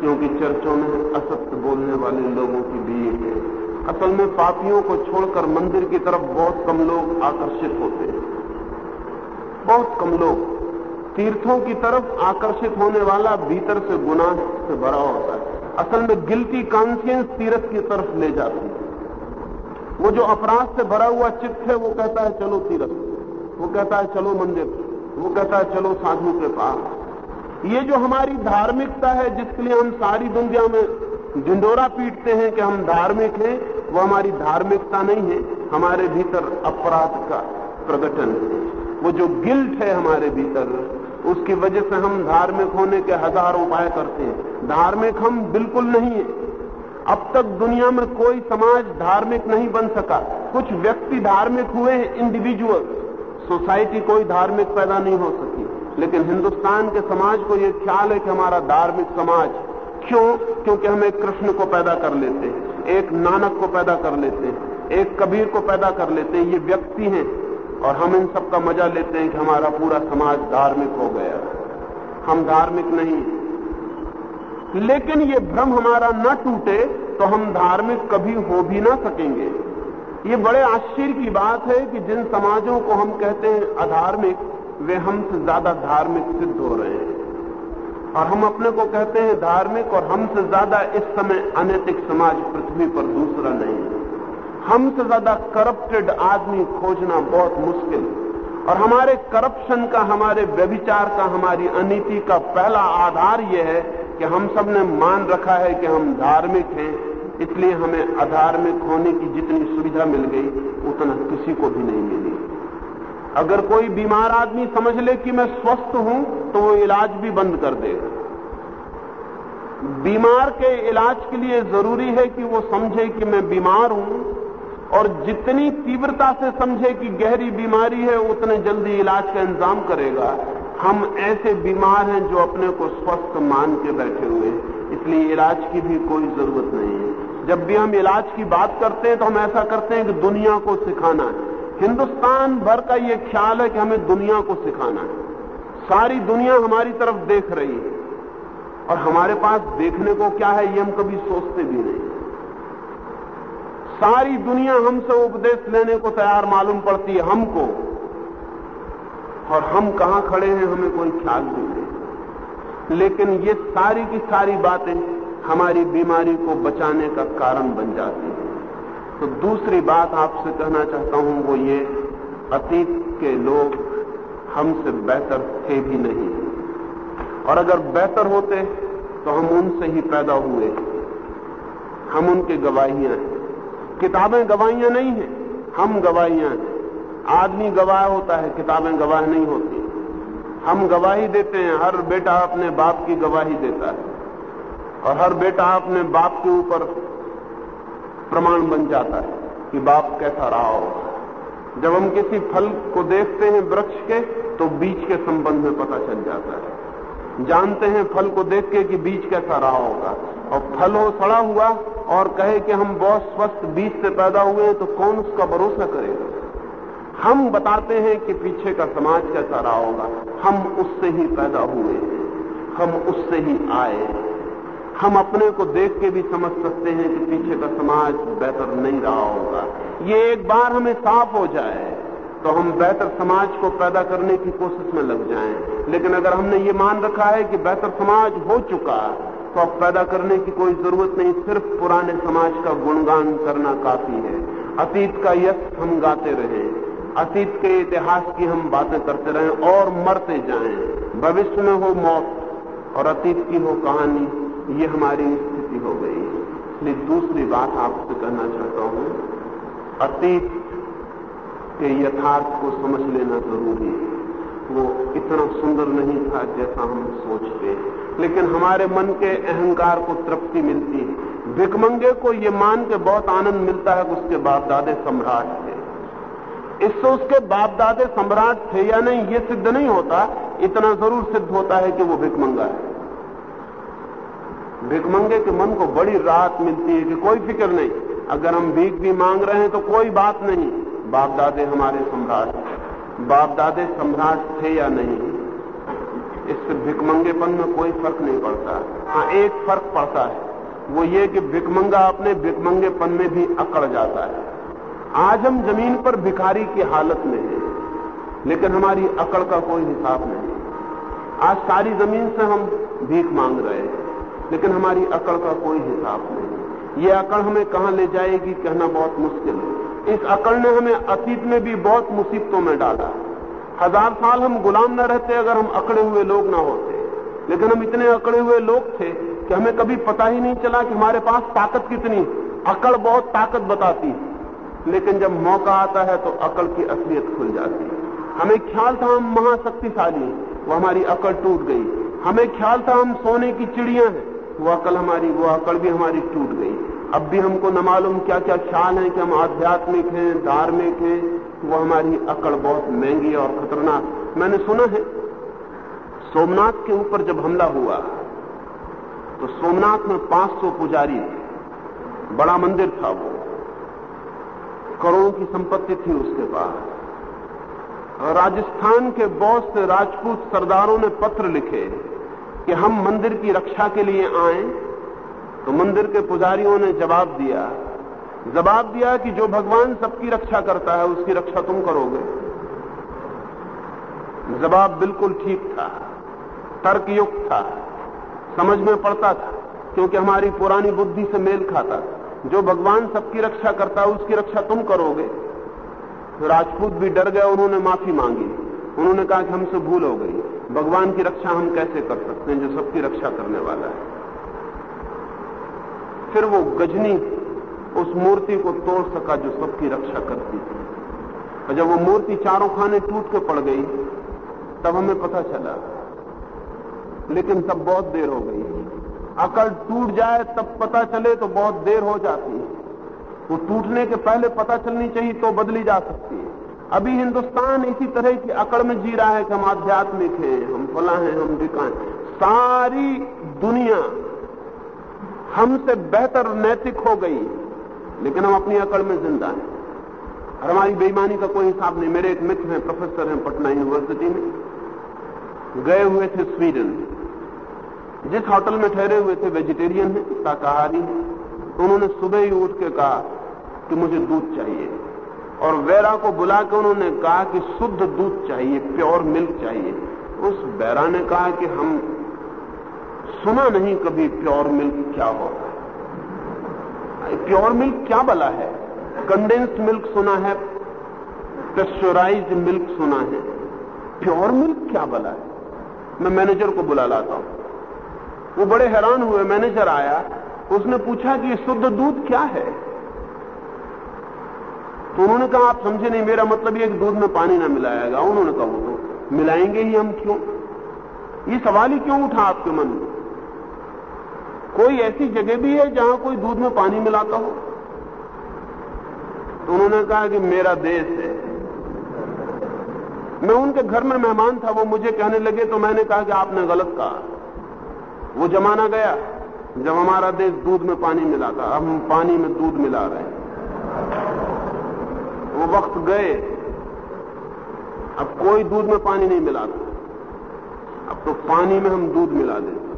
क्योंकि चर्चों में असत्य बोलने वाले लोगों की भीड़ है। असल में पापियों को छोड़कर मंदिर की तरफ़ बहुत कम लोग आकर्षित होते हैं। बहुत कम लोग तीर्थों की तरफ़ आकर्षित होने वाला भीतर से गुनाह से भरा होता है। असल में गिल्टी कॉन्सियंस तीर्थ की तरफ़ ले जाती है। वो जो अपराध से भरा हुआ चित्त है, वो कहता है, चलो तीर्थ। वो कहता है, चलो मंदिर। वो कहता है, चलो साधु के पास। ये जो हमारी धार्मिकता है, जिसके लिए हम सारी दुनिया में ढिंडोरा पीटते हैं कि हम धार्मिक हैं, वो हमारी धार्मिकता नहीं है। हमारे भीतर अपराध का प्रकटन है। वो जो गिल्ट है हमारे भीतर, उसकी वजह से हम धार्मिक होने के हज़ार उपाय करते हैं। धार्मिक हम बिल्कुल नहीं है। अब तक दुनिया में कोई समाज धार्मिक नहीं बन सका। कुछ व्यक्ति धार्मिक हुए हैं इंडिविजुअल सोसाइटी कोई धार्मिक पैदा नहीं हो सकी। लेकिन हिंदुस्तान के समाज को यह ख्याल है कि हमारा धार्मिक समाज क्यों? क्योंकि हम एक कृष्ण को पैदा कर लेते हैं, एक नानक को पैदा कर लेते हैं, एक कबीर को पैदा कर लेते हैं। ये व्यक्ति हैं। और हम इन सब का मज़ा लेते हैं कि हमारा पूरा समाज धार्मिक हो गया। हम धार्मिक नहीं। लेकिन ये भ्रम हमारा न टूटे तो हम धार्मिक कभी हो भी ना सकेंगे। ये बड़े आश्चर्य की बात है कि जिन समाजों को हम कहते हैं अधार्मिक, वे हमसे ज़्यादा धार्मिक सिद्ध हो रहे हैं। और हम अपने को कहते हैं धार्मिक और हमसे ज़्यादा इस समय अनैतिक समाज पृथ्वी पर दूसरा नहीं है। हमसे ज़्यादा करप्टेड आदमी खोजना बहुत मुश्किल। और हमारे करप्शन का, हमारे व्यभिचार का, हमारी अनिति का पहला आधार यह है कि हम सबने मान रखा है कि हम धार्मिक हैं, इसलिए हमें अधार्मिक होने की जितनी सुविधा मिल गई, उतना किसी को भी नहीं मिली। अगर कोई बीमार आदमी समझ ले कि मैं स्वस्थ हूँ तो वो इलाज भी बंद कर देगा बीमार के इलाज के लिए ज़रूरी है कि वो समझे कि मैं बीमार हूँ और जितनी तीव्रता से समझे कि गहरी बीमारी है, उतने जल्दी इलाज का इंतज़ाम करेगा। हम ऐसे बीमार हैं जो अपने को स्वस्थ मान के बैठे हुए हैं। इसलिए इलाज की भी कोई ज़रूरत नहीं है। जब भी हम इलाज की बात करते हैं तो हम ऐसा करते हैं कि दुनिया को सिखाना है। हिंदुस्तान भर का ये ख्याल है कि हमें दुनिया को सिखाना है। सारी दुनिया हमारी तरफ़ देख रही है। और हमारे पास देखने को क्या है, ये हम कभी सोचते भी नहीं। सारी दुनिया हमसे उपदेश लेने को तैयार मालूम पड़ती है हमको। और हम कहाँ खड़े हैं, हमें कोई ख्याल नहीं है। लेकिन ये सारी की सारी बातें हमारी बीमारी को बचाने का कारण बन जाती है। तो दूसरी बात आपसे कहना चाहता हूँ, वो ये, अतीत के लोग हमसे बेहतर थे भी नहीं। और अगर बेहतर होते तो हम उनसे ही पैदा हुए। हम उनके गवाहियाँ हैं। किताबें गवाहियाँ नहीं हैं, हम गवाहियाँ हैं। आदमी गवाह होता है, किताबें गवाह नहीं होती। हम गवाही देते हैं, हर बेटा अपने बाप की गवाही देता है। और हर बेटा अपने बाप के ऊपर प्रमाण बन जाता है कि बाप कैसा रहा होगा जब हम किसी फल को देखते हैं वृक्ष के तो बीज के संबंध में पता चल जाता है। जानते हैं फल को देख के कि बीज कैसा रहा होगा। और फल हो, सड़ा हुआ और कहे कि हम बहुत स्वस्थ बीज से पैदा हुए हैं तो कौन उसका भरोसा करेगा? हम बताते हैं कि पीछे का समाज कैसा रहा होगा। हम उससे ही पैदा हुए हैं, हम उससे ही आए हम अपने को देख के भी समझ सकते हैं कि पीछे का समाज बेहतर नहीं रहा होगा। ये एक बार हमें साफ़ हो जाए तो हम बेहतर समाज को पैदा करने की कोशिश में लग जाएँ। लेकिन अगर हमने ये मान रखा है कि बेहतर समाज हो चुका तो अब पैदा करने की कोई ज़रूरत नहीं, सिर्फ़ पुराने समाज का गुणगान करना काफ़ी है। अतीत का यश हम गाते रहे, अतीत के इतिहास की हम बातें करते रहें और मरते जाएँ। भविष्य में हो मौत और अतीत की हो कहानी, ये हमारी स्थिति हो गई। इसलिए दूसरी बात आपसे कहना चाहता हूँ, अतीत के यथार्थ को समझ लेना ज़रूरी है। वो इतना सुंदर नहीं था जैसा हम सोचते लेकिन हमारे मन के अहंकार को तृप्ति मिलती है। भिकमंगे को ये मान के बहुत आनंद मिलता है कि उसके बाप दादे सम्राट थे। इससे उसके बाप दादे सम्राट थे या नहीं, ये सिद्ध नहीं होता। इतना ज़रूर सिद्ध होता है कि वो भिकमंगा है। भिकमंगे के मन को बड़ी राहत मिलती है कि कोई फ़िक्र नहीं। अगर हम भीख भी मांग रहे हैं तो कोई बात नहीं। बाप दादे हमारे सम्राट बाप दादे सम्राट थे या नहीं इससे भिकमंगेपन में कोई फ़र्क नहीं पड़ता। हाँ एक फ़र्क पड़ता है, वो ये कि भिकमंगा अपने भिकमंगेपन में भी अकड़ जाता है। आज हम ज़मीन पर भिखारी की हालत में हैं, लेकिन हमारी अकड़ का कोई हिसाब नहीं। आज सारी ज़मीन से हम भीख मांग रहे हैं, लेकिन हमारी अकड़ का कोई हिसाब नहीं। ये अकड़ हमें कहाँ ले जाएगी, कहना बहुत मुश्किल है। इस अकड़ ने हमें अतीत में भी बहुत मुसीबतों में डाला। हज़ार साल हम गुलाम न रहते अगर हम अकड़े हुए लोग ना होते। लेकिन हम इतने अकड़े हुए लोग थे कि हमें कभी पता ही नहीं चला कि हमारे पास ताकत कितनी। अकड़ बहुत ताकत बताती। लेकिन जब मौका आता है तो अकड़ की असलियत खुल जाती। हमें ख्याल था हम महाशक्तिशाली वो हमारी अकड़ टूट गई। हमें ख्याल था हम सोने की चिड़िया हैं। वो अकल हमारी, वो अकड़ भी हमारी टूट गई। अब भी हमको न मालूम क्या क्या ख्याल है कि हम आध्यात्मिक हैं, धार्मिक हैं वो हमारी अकड़ बहुत महँगी और खतरनाक। मैंने सुना है, सोमनाथ के ऊपर जब हमला हुआ तो सोमनाथ में 500 पुजारी थे। बड़ा मंदिर था वो। करोड़ों की संपत्ति थी उसके पास। राजस्थान के बहुत से राजपूत सरदारों ने पत्र लिखे कि हम मंदिर की रक्षा के लिए आए तो मंदिर के पुजारियों ने जवाब दिया जवाब दिया कि जो भगवान सबकी रक्षा करता है, उसकी रक्षा तुम करोगे। जवाब बिल्कुल ठीक था, तर्कयुक्त था, समझ में पड़ता था, क्योंकि हमारी पुरानी बुद्धि से मेल खाता जो भगवान सबकी रक्षा करता है, उसकी रक्षा तुम करोगे। राजपूत भी डर गए उन्होंने माफ़ी मांगी। उन्होंने कहा कि हमसे भूल हो गई। भगवान की रक्षा हम कैसे कर सकते हैं, जो सबकी रक्षा करने वाला है? फिर वो गजनी उस मूर्ति को तोड़ सका जो सबकी रक्षा करती थी। और जब वो मूर्ति चारों खाने टूट के पड़ गई, तब हमें पता चला। लेकिन तब बहुत देर हो गई। अकल टूट जाए, तब पता चले तो बहुत देर हो जाती। है वो टूटने के पहले पता चलनी चाहिए तो बदली जा सकती है। अभी हिंदुस्तान इसी तरह की अकड़ में जी रहा है कि हम आध्यात्मिक हैं, हम फला हैं, हम बिका हैं। सारी दुनिया हमसे बेहतर नैतिक हो गई लेकिन हम अपनी अकड़ में ज़िंदा हैं। और हमारी बेईमानी का कोई हिसाब नहीं। मेरे एक मित्र हैं, प्रोफेसर हैं पटना यूनिवर्सिटी में। गए हुए थे स्वीडन। जिस होटल में ठहरे हुए थे, वेजिटेरियन है, शाकाहारी है। तो उन्होंने सुबह ही उठ के कहा कि मुझे दूध चाहिए। और वेरा को बुला के उन्होंने कहा कि शुद्ध दूध चाहिए, प्योर मिल्क चाहिए। उस बैरा ने कहा कि हम सुना नहीं कभी प्योर मिल्क क्या होता है। प्योर मिल्क क्या बला है? कंडेंस्ड मिल्क सुना है पेस्चराइज्ड मिल्क सुना है। प्योर मिल्क क्या बला है? मैं मैनेजर को बुला लाता हूँ। वो बड़े हैरान हुए मैनेजर आया, उसने पूछा कि शुद्ध दूध क्या है? तो उन्होंने कहा, आप समझे नहीं, मेरा मतलब ये दूध में पानी ना मिलाएगा उन्होंने कहा, वो तो मिलाएँगे ही हम क्यों? ये सवाल ही क्यों उठा आपके मन में? कोई ऐसी जगह भी है जहाँ कोई दूध में पानी मिलाता हो? तो उन्होंने कहा कि मेरा देश है। मैं उनके घर में मेहमान था, वो मुझे कहने लगे तो मैंने कहा कि आपने गलत कहा। वो जमाना गया, जब हमारा देश दूध में पानी मिला था। अब हम पानी में दूध मिला रहे हैं। वो वक्त गए। अब कोई दूध में पानी नहीं मिलाता अब तो पानी में हम दूध मिला देते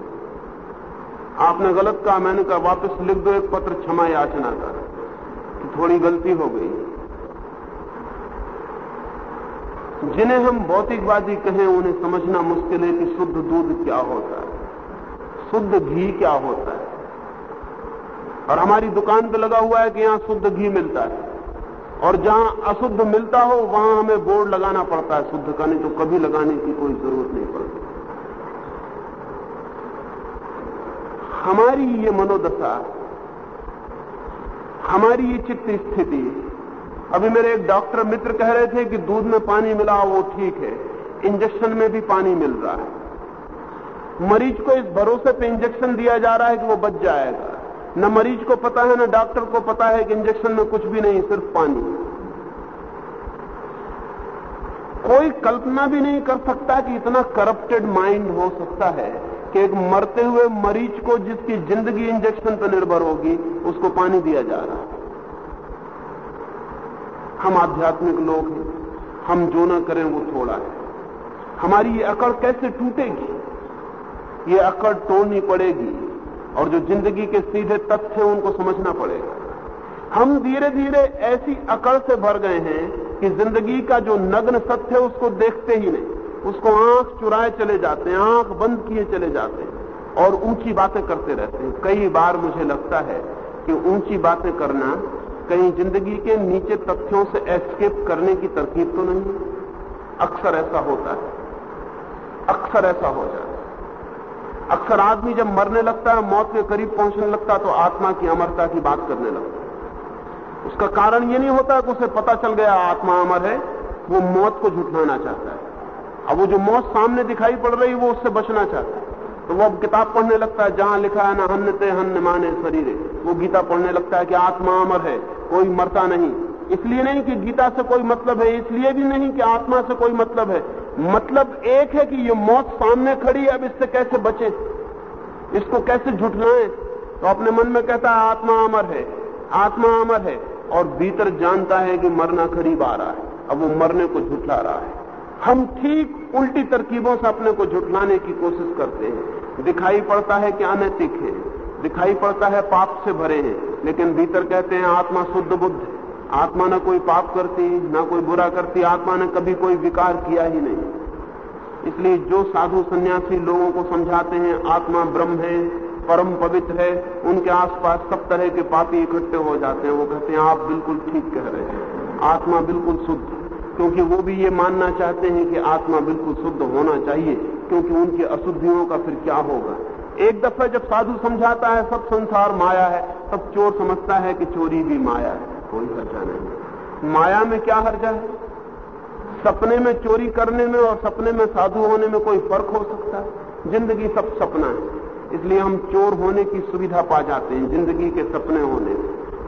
आपने गलत कहा, मैंने कहा, वापस लिख दो एक पत्र, क्षमा याचना का कि थोड़ी गलती हो गई। जिन्हें हम भौतिकवादी कहें, उन्हें समझना मुश्किल है कि शुद्ध दूध क्या होता है। शुद्ध घी क्या होता है। और हमारी दुकान पे लगा हुआ है कि यहाँ शुद्ध घी मिलता है। और जहाँ अशुद्ध मिलता हो, वहाँ हमें बोर्ड लगाना पड़ता है शुद्ध का, नहीं तो कभी लगाने की कोई ज़रूरत नहीं पड़ती। हमारी ये मनोदशा, हमारी ये चित्त स्थिति, अभी मेरे एक डॉक्टर मित्र कह रहे थे कि दूध में पानी मिला वो ठीक है। इंजेक्शन में भी पानी मिल रहा है। मरीज़ को इस भरोसे पे इंजेक्शन दिया जा रहा है कि वो बच जाएगा। न मरीज़ को पता है, न डॉक्टर को पता है कि इंजेक्शन में कुछ भी नहीं, सिर्फ़ पानी। कोई कल्पना भी नहीं कर सकता कि इतना करप्टेड माइंड हो सकता है। कि एक मरते हुए मरीज़ को जिसकी ज़िंदगी इंजेक्शन पर निर्भर होगी, उसको पानी दिया जा रहा है। हम आध्यात्मिक लोग हैं। हम जो ना करें, वो थोड़ा है। हमारी ये अकड़ कैसे टूटेगी? ये अकड़ तोड़नी पड़ेगी, और जो ज़िंदगी के सीधे तथ्य उनको समझना पड़ेगा। हम धीरे धीरे ऐसी अकड़ से भर गए हैं कि ज़िंदगी का जो नग्न सत्य है, उसको देखते ही नहीं। उसको आँख चुराए चले जाते हैं, आँख बंद किए चले जाते हैं और ऊँची बातें करते रहते हैं। कई बार मुझे लगता है कि ऊँची बातें करना कहीं ज़िंदगी के नीचे तथ्यों से एस्केप करने की तरकीब तो नहीं अक्सर ऐसा होता है। अक्सर ऐसा हो जाता है। अक्सर आदमी जब मरने लगता है, मौत के करीब पहुँचने लगता है तो आत्मा की अमरता की बात करने लगता है। उसका कारण ये नहीं होता कि उसे पता चल गया आत्मा अमर है, वो मौत को झुठलाना चाहता है। अब वो जो मौत सामने दिखाई पड़ रही, वो उससे बचना चाहता है। तो वो अब किताब पढ़ने लगता है, जहाँ लिखा है, ना हन्न ते हन्न माने शरीर। वो गीता पढ़ने लगता है कि आत्मा अमर है, कोई मरता नहीं। इसलिए नहीं कि गीता से कोई मतलब है, इसलिए भी नहीं कि आत्मा से कोई मतलब है। मतलब एक है कि ये मौत सामने खड़ी है, अब इससे कैसे बचे? इसको कैसे झुठलाएँ? तो अपने मन में कहता है, आत्मा अमर है, आत्मा अमर है। और भीतर जानता है कि मरना करीब आ रहा है। अब वो मरने को झुठला रहा है। हम ठीक उल्टी तरकीबों से अपने को झुठलाने की कोशिश करते हैं। दिखाई पड़ता है कि अनैतिक है। दिखाई पड़ता है पाप से भरे हैं। लेकिन भीतर कहते हैं, आत्मा शुद्ध बुद्ध आत्मा न कोई पाप करती, न कोई बुरा करती, आत्मा ने कभी कोई विकार किया ही नहीं। इसलिए जो साधु सन्यासी लोगों को समझाते हैं, आत्मा ब्रह्म है, परम पवित्र है, उनके आसपास सब तरह के पापी इकट्ठे हो जाते हैं। वो कहते हैं, आप बिल्कुल ठीक कह रहे हैं। आत्मा बिल्कुल शुद्ध क्योंकि वो भी ये मानना चाहते हैं कि आत्मा बिल्कुल शुद्ध होना चाहिए, क्योंकि उनकी अशुद्धियों का फिर क्या होगा? एक दफ़ा जब साधु समझाता है, सब संसार माया है, तब चोर समझता है कि चोरी भी माया है। कोई हर्जा नहीं। माया में क्या हर्जा है? सपने में चोरी करने में और सपने में साधु होने में कोई फ़र्क हो सकता है? ज़िंदगी सब सपना है। इसलिए हम चोर होने की सुविधा पा जाते हैं, ज़िंदगी के सपने होने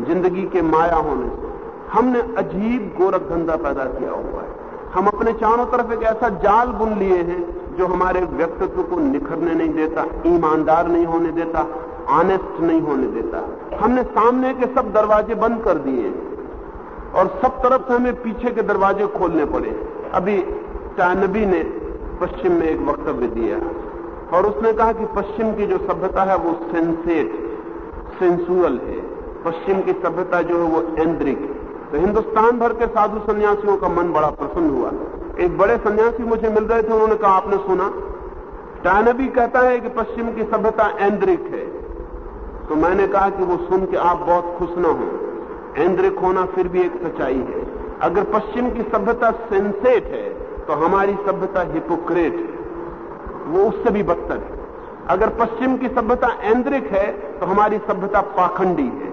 ज़िंदगी के माया होने से। हमने अजीब गोरख धंधा पैदा किया हुआ है। हम अपने चारों तरफ़ एक ऐसा जाल बुन लिए हैं, जो हमारे व्यक्तित्व को निखरने नहीं देता, ईमानदार नहीं होने देता ऑनेस्ट नहीं होने देता। हमने सामने के सब दरवाजे बंद कर दिए और सब तरफ़ से हमें पीछे के दरवाजे खोलने पड़े अभी चानबी ने पश्चिम में एक वक्तव्य दिया, और उसने कहा कि पश्चिम की जो सभ्यता है, वो सेंसेट सेंसुअल है। पश्चिम की सभ्यता जो है, वो एंद्रिक तो हिंदुस्तान भर के साधु सन्यासियों का मन बड़ा प्रसन्न हुआ। एक बड़े सन्यासी मुझे मिल रहे थे, उन्होंने कहा, आपने सुना? टानबी कहता है कि पश्चिम की सभ्यता एंद्रिक है। तो मैंने कहा कि वो सुन के आप बहुत खुश न हो। एंद्रिक होना फिर भी एक सच्चाई है। अगर पश्चिम की सभ्यता सेंसेट है तो हमारी सभ्यता हिपोक्रेट है। वो उससे भी बदतर है। अगर पश्चिम की सभ्यता एंद्रिक है तो हमारी सभ्यता पाखंडी है।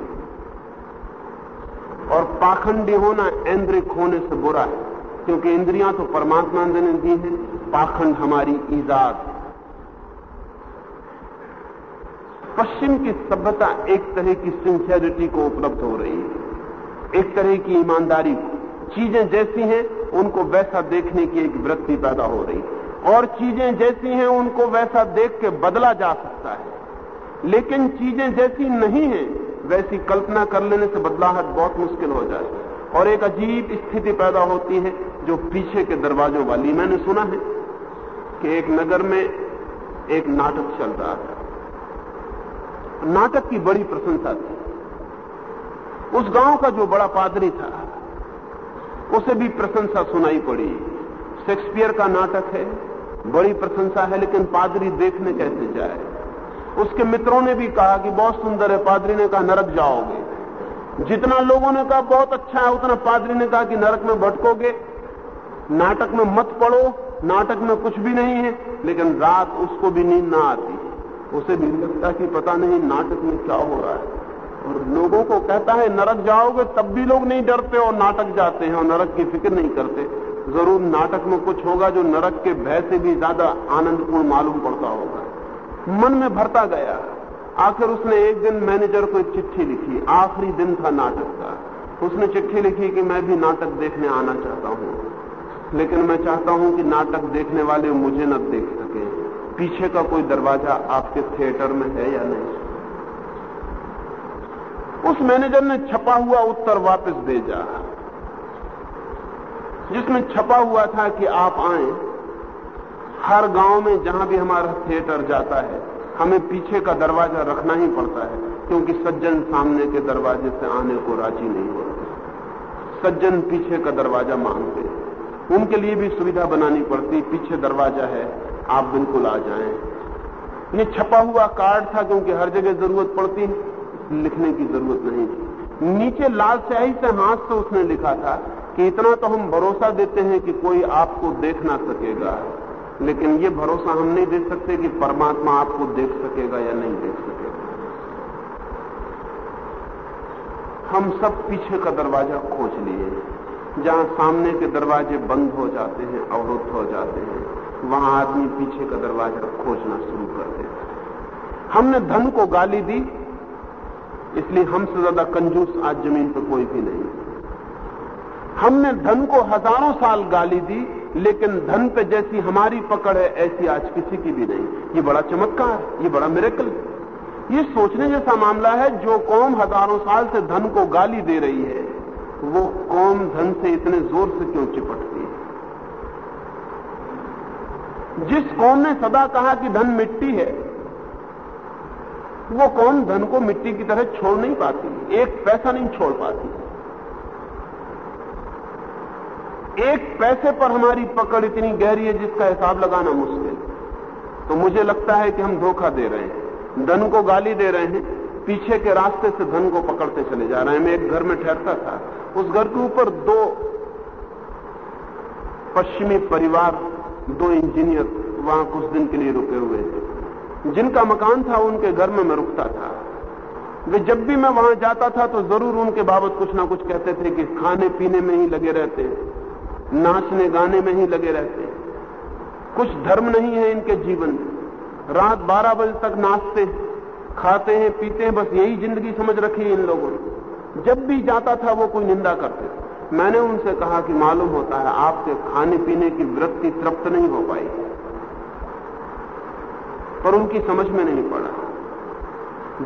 और पाखंडी होना ऐन्द्रिक होने से बुरा है। क्योंकि इंद्रियाँ तो परमात्मा ने दी हैं, पाखंड हमारी ईजाद। पश्चिम की सभ्यता एक तरह की सिंसियरिटी को उपलब्ध हो रही है। एक तरह की ईमानदारी चीज़ें जैसी हैं, उनको वैसा देखने की एक वृत्ति पैदा हो रही है। और चीज़ें जैसी हैं, उनको वैसा देख के बदला जा सकता है। लेकिन चीज़ें जैसी नहीं हैं वैसी कल्पना कर लेने से बदलाहट बहुत मुश्किल हो जाए और एक अजीब स्थिति पैदा होती है जो पीछे के दरवाजों वाली मैंने सुना है कि एक नगर में एक नाटक चल रहा था। नाटक की बड़ी प्रशंसा थी। उस गाँव का जो बड़ा पादरी था, उसे भी प्रशंसा सुनाई पड़ी। शेक्सपियर का नाटक है, बड़ी प्रशंसा है, लेकिन पादरी देखने कैसे जाए? उसके मित्रों ने भी कहा कि बहुत सुंदर है, पादरी ने कहा, नरक जाओगे। जितना लोगों ने कहा, बहुत अच्छा है, उतना पादरी ने कहा कि नरक में भटकोगे। नाटक में मत पड़ो, नाटक में कुछ भी नहीं है, लेकिन रात उसको भी नींद ना आती उसे भी लगता कि पता नहीं नाटक में क्या हो रहा है। और लोगों को कहता है, नरक जाओगे, तब भी लोग नहीं डरते और नाटक जाते हैं, और नरक की फ़िक्र नहीं करते। ज़रूर नाटक में कुछ होगा जो नरक के भय से भी ज़्यादा आनंदपूर्ण मालूम पड़ता होगा। मन में भरता गया। आखिर उसने एक दिन मैनेजर को एक चिट्ठी लिखी। आखिरी दिन था नाटक का। उसने चिट्ठी लिखी कि मैं भी नाटक देखने आना चाहता हूँ। लेकिन मैं चाहता हूँ कि नाटक देखने वाले मुझे न देख सके। पीछे का कोई दरवाज़ा आपके थिएटर में है या नहीं? उस मैनेजर ने छपा हुआ उत्तर वापस भेजा। जिसमें छपा हुआ था कि आप आए। हर गाँव में जहाँ भी हमारा थिएटर जाता है, हमें पीछे का दरवाज़ा रखना ही पड़ता है, क्योंकि सज्जन सामने के दरवाजे से आने को राज़ी नहीं होते। सज्जन पीछे का दरवाज़ा मांगते उनके लिए भी सुविधा बनानी पड़ती पीछे दरवाज़ा है, आप बिल्कुल आ जाएँ। ये छपा हुआ कार्ड था, क्योंकि हर जगह ज़रूरत पड़ती लिखने की ज़रूरत नहीं थी। नीचे लाल स्याही से हाथ से उसने लिखा था कि इतना तो हम भरोसा देते हैं कि कोई आपको देख ना सकेगा। लेकिन ये भरोसा हम नहीं दे सकते कि परमात्मा आपको देख सकेगा या नहीं देख सकेगा। हम सब पीछे का दरवाज़ा खोज लिए जहाँ सामने के दरवाजे बंद हो जाते हैं अवरुद्ध हो जाते हैं, वहाँ आदमी पीछे का दरवाज़ा खोजना शुरू कर देता है। हमने धन को गाली दी, इसलिए हमसे ज़्यादा कंजूस आज ज़मीन पर कोई भी नहीं। हमने धन को हज़ारों साल गाली दी लेकिन धन पे जैसी हमारी पकड़ है, ऐसी आज किसी की भी नहीं। ये बड़ा चमत्कार ये बड़ा मेरेकल ये सोचने जैसा मामला है, जो कौम हज़ारों साल से धन को गाली दे रही है, वो कौम धन से इतने ज़ोर से क्यों चिपटती है? जिस कौम ने सदा कहा कि धन मिट्टी है, वो कौन धन को मिट्टी की तरह छोड़ नहीं पाती, एक पैसा नहीं छोड़ पाती। एक पैसे पर हमारी पकड़ इतनी गहरी है जिसका हिसाब लगाना मुश्किल तो मुझे लगता है कि हम धोखा दे रहे हैं। धन को गाली दे रहे हैं। पीछे के रास्ते से धन को पकड़ते चले जा रहे हैं। मैं एक घर में ठहरता था। उस घर के ऊपर दो पश्चिमी परिवार, दो इंजीनियर वहाँ कुछ दिन के लिए रुके हुए थे। जिनका मकान था, उनके घर में मैं रुकता था। वे जब भी मैं वहाँ जाता था तो ज़रूर उनके बाबत कुछ ना कुछ कहते थे कि खाने पीने में ही लगे रहते हैं। नाचने गाने में ही लगे रहते हैं। कुछ धर्म नहीं है इनके जीवन में। रात 12 बजे तक नाचते खाते हैं, पीते हैं, बस यही ज़िंदगी समझ रखी है इन लोगों ने। जब भी जाता था वो कोई निंदा करते मैंने उनसे कहा कि मालूम होता है आपके खाने पीने की वृत्ति तृप्त नहीं हो पाई। पर उनकी समझ में नहीं पड़ा।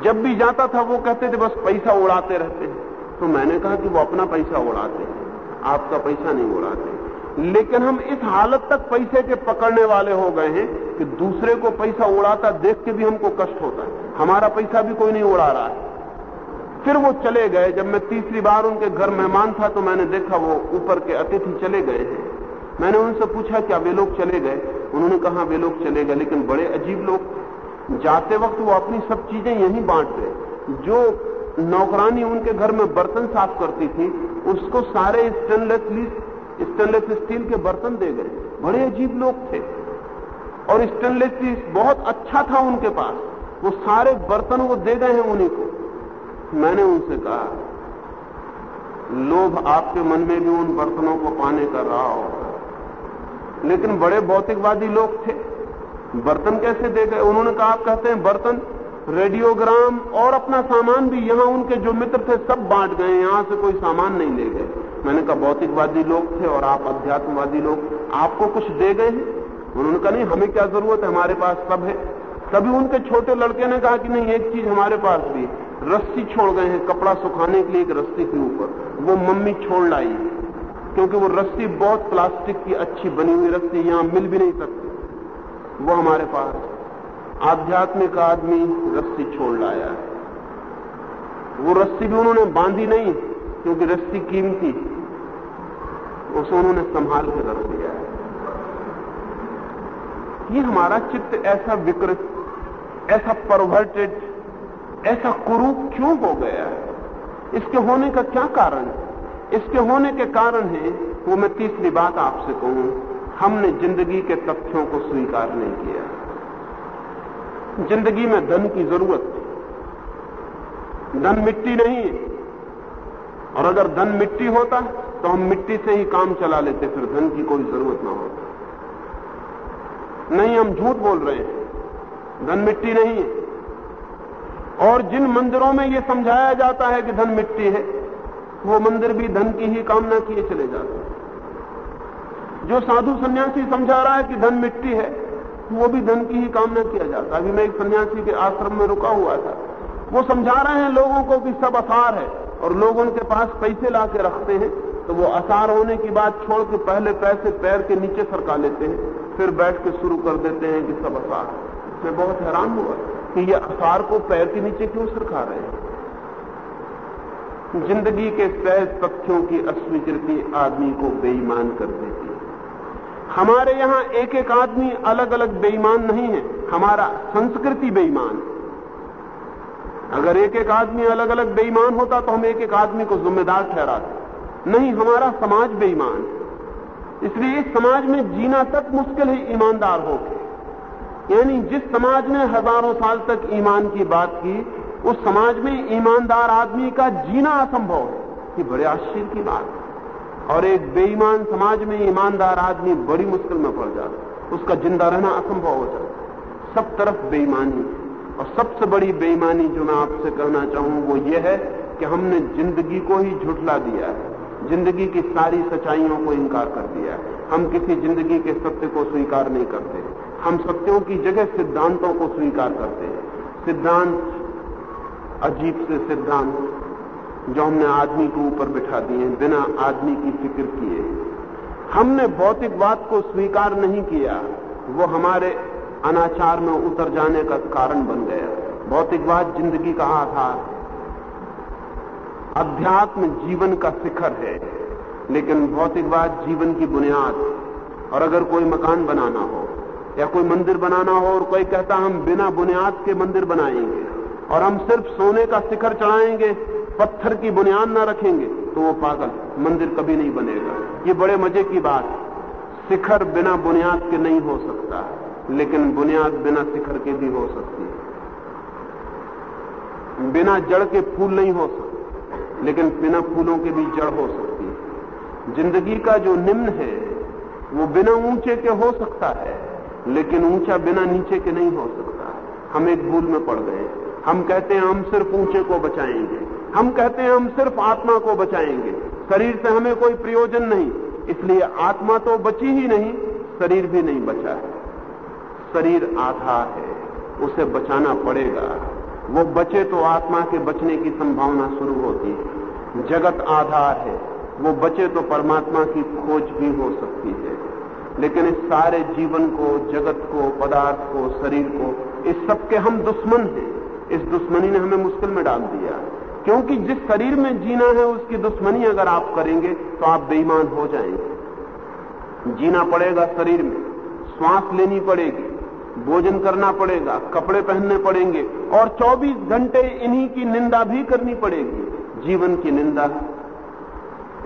जब भी जाता था वो कहते थे, बस पैसा उड़ाते रहते हैं। तो मैंने कहा कि वो अपना पैसा उड़ाते हैं। आपका पैसा नहीं उड़ाते लेकिन हम इस हालत तक पैसे के पकड़ने वाले हो गए हैं कि दूसरे को पैसा उड़ाता देख के भी हमको कष्ट होता है। हमारा पैसा भी कोई नहीं उड़ा रहा है। फिर वो चले गए। जब मैं तीसरी बार उनके घर मेहमान था तो मैंने देखा वो ऊपर के अतिथि चले गए हैं। मैंने उनसे पूछा, क्या वे लोग चले गए? उन्होंने कहा, वे लोग चले गए, लेकिन बड़े अजीब लोग। जाते वक्त वो अपनी सब चीज़ें यहीं बांट गए जो नौकरानी उनके घर में बर्तन साफ़ करती थी उसको सारे स्टेनलेस स्टेनलेस स्टील के बर्तन दे गए। बड़े अजीब लोग थे। और स्टेनलेस बहुत अच्छा था उनके पास। वो सारे बर्तन वो दे गए हैं उन्हीं को। मैंने उनसे कहा, लोभ आपके मन में भी उन बर्तनों को पाने का रहा होगा लेकिन बड़े भौतिकवादी लोग थे। बर्तन कैसे दे गए? उन्होंने कहा, आप कहते हैं बर्तन रेडियोग्राम और अपना सामान भी यहाँ उनके जो मित्र थे सब बांट गए, यहाँ से कोई सामान नहीं ले गए। मैंने कहा, भौतिकवादी लोग थे और आप अध्यात्मवादी लोग, आपको कुछ दे गए हैं? उन्होंने कहा, नहीं, हमें क्या ज़रूरत है? हमारे पास सब है। तभी उनके छोटे लड़के ने कहा कि, नहीं, एक चीज़ हमारे पास भी रस्सी छोड़ गए हैं, कपड़ा सुखाने के लिए एक रस्सी के ऊपर। वो मम्मी छोड़ लाई क्योंकि वो रस्सी बहुत प्लास्टिक की अच्छी बनी हुई रस्सी, यहाँ मिल भी नहीं सकती। वो हमारे पास आध्यात्मिक आदमी रस्सी छोड़ लाया है। वो रस्सी भी उन्होंने बांधी नहीं, क्योंकि रस्सी कीमती। उसे उन्होंने संभाल के रख दिया है। ये हमारा चित्त ऐसा विकृत, ऐसा परवर्टेड ऐसा कुरूप क्यों हो गया है? इसके होने का क्या कारण? है इसके होने के कारण है, वो मैं तीसरी बात आपसे कहूँ, हमने ज़िंदगी के तथ्यों को स्वीकार नहीं किया। ज़िंदगी में धन की ज़रूरत है धन मिट्टी नहीं है। और अगर धन मिट्टी होता तो हम मिट्टी से ही काम चला लेते, फिर धन की कोई ज़रूरत ना होती। नहीं, हम झूठ बोल रहे हैं। धन मिट्टी नहीं है। और जिन मंदिरों में यह समझाया जाता है कि धन मिट्टी है, वो मंदिर भी धन की ही कामना किए चले जाते हैं। जो साधु सन्यासी समझा रहा है कि धन मिट्टी है वो भी धन की ही कामना किया जाता। अभी मैं एक सन्यासी के आश्रम में रुका हुआ था। वो समझा रहे हैं लोगों को कि सब असार है और लोग उनके पास पैसे ला के रखते हैं तो वो असार होने की बात छोड़ के पहले पैसे पैर के नीचे सरका लेते हैं, फिर बैठ के शुरू कर देते हैं कि सब असार मैं बहुत हैरान हुआ कि ये असार को पैर के नीचे क्यों सरका रहे हैं? ज़िंदगी के सहज तथ्यों की अस्वीकृति आदमी को बेईमान कर देती हमारे यहाँ एक एक आदमी अलग अलग बेईमान नहीं है। हमारा संस्कृति बेईमान अगर एक एक आदमी अलग अलग बेईमान होता तो हम एक एक आदमी को जिम्मेदार ठहराते। नहीं, हमारा समाज बेईमान इसलिए इस समाज में जीना तक मुश्किल है, ईमानदार होकर यानी जिस समाज ने हज़ारों साल तक ईमान की बात की, उस समाज में ईमानदार आदमी का जीना असंभव है। ये बड़े आश्चर्य की बात है। और एक बेईमान समाज में ईमानदार आदमी बड़ी मुश्किल में पड़ जाता है। उसका ज़िंदा रहना असंभव हो जाता सब तरफ़ बेईमानी और सबसे बड़ी बेईमानी जो मैं आपसे कहना चाहूँ, वो ये है कि हमने ज़िंदगी को ही झुठला दिया है। ज़िंदगी की सारी सच्चाइयों को इंकार कर दिया है। हम किसी ज़िंदगी के सत्य को स्वीकार नहीं करते। हम सत्यों की जगह सिद्धांतों को स्वीकार करते हैं। सिद्धांत अजीब से सिद्धांत जो हमने आदमी के ऊपर बिठा दिए हैं बिना आदमी की फ़िक्र किए। हमने भौतिकवाद को स्वीकार नहीं किया, वो हमारे अनाचार में उतर जाने का कारण बन गया। भौतिकवाद ज़िंदगी का आधार। अध्यात्म जीवन का शिखर है, लेकिन भौतिकवाद जीवन की बुनियाद और अगर कोई मकान बनाना हो, या कोई मंदिर बनाना हो, और कोई कहता हम बिना बुनियाद के मंदिर बनाएँगे, और हम सिर्फ़ सोने का शिखर चढ़ाएँगे पत्थर की बुनियाद ना रखेंगे तो वो पागल, मंदिर कभी नहीं बनेगा। ये बड़े मज़े की बात। शिखर बिना बुनियाद के नहीं हो सकता, लेकिन बुनियाद बिना शिखर के भी हो सकती है। बिना जड़ के फूल नहीं हो सकते, लेकिन बिना फूलों के भी जड़ हो सकती है। ज़िंदगी का जो निम्न है, वो बिना ऊँचे के हो सकता है, लेकिन ऊँचा बिना नीचे के नहीं हो सकता। हम एक भूल में पड़ गए हम कहते हैं, हम सिर्फ़ ऊँचे को बचाएँगे। हम कहते हैं हम सिर्फ़ आत्मा को बचाएँगे। शरीर से हमें कोई प्रयोजन नहीं, इसलिए आत्मा तो बची ही नहीं, शरीर भी नहीं बचा है। शरीर आधार है, उसे बचाना पड़ेगा। वो बचे तो आत्मा के बचने की संभावना शुरू होती है। जगत आधार है, वो बचे तो परमात्मा की खोज भी हो सकती है। लेकिन इस सारे जीवन को, जगत को, पदार्थ को, शरीर को, इस सबके हम दुश्मन हैं। इस दुश्मनी ने हमें मुश्किल में डाल दिया। क्योंकि जिस शरीर में जीना है, उसकी दुश्मनी अगर आप करेंगे तो आप बेईमान हो जाएँगे। जीना पड़ेगा शरीर में, श्वास लेनी पड़ेगी, भोजन करना पड़ेगा, कपड़े पहनने पड़ेंगे, और 24 घंटे इन्हीं की निंदा भी करनी पड़ेगी। जीवन की निंदा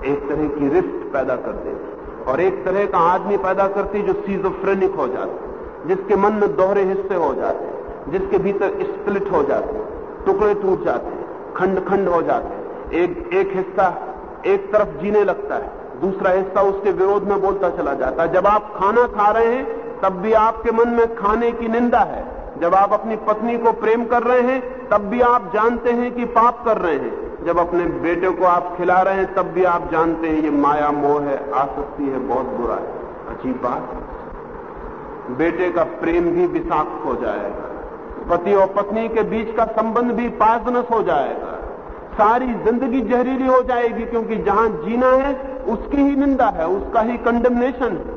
एक तरह की रिस्ट पैदा कर देती और एक तरह का आदमी पैदा करती जो सीजोफ्रेनिक हो जाते जिसके मन में दोहरे हिस्से हो जाते जिसके भीतर स्प्लिट हो जाते टुकड़े टूट जाते खंड खंड हो जाते हैं। एक एक हिस्सा एक तरफ़ जीने लगता है, दूसरा हिस्सा उसके विरोध में बोलता चला जाता है। जब आप खाना खा रहे हैं, तब भी आपके मन में खाने की निंदा है। जब आप अपनी पत्नी को प्रेम कर रहे हैं, तब भी आप जानते हैं कि पाप कर रहे हैं। जब अपने बेटे को आप खिला रहे हैं, तब भी आप जानते हैं, ये माया मोह है, आसक्ति है, बहुत बुरा है। अजीब बात। बेटे का प्रेम भी विषाक्त हो जाएगा। पति और पत्नी के बीच का संबंध भी पाजनस हो जाएगा। सारी ज़िंदगी जहरीली हो जाएगी, क्योंकि जहाँ जीना है, उसकी ही निंदा है, उसका ही कंडेमनेशन है।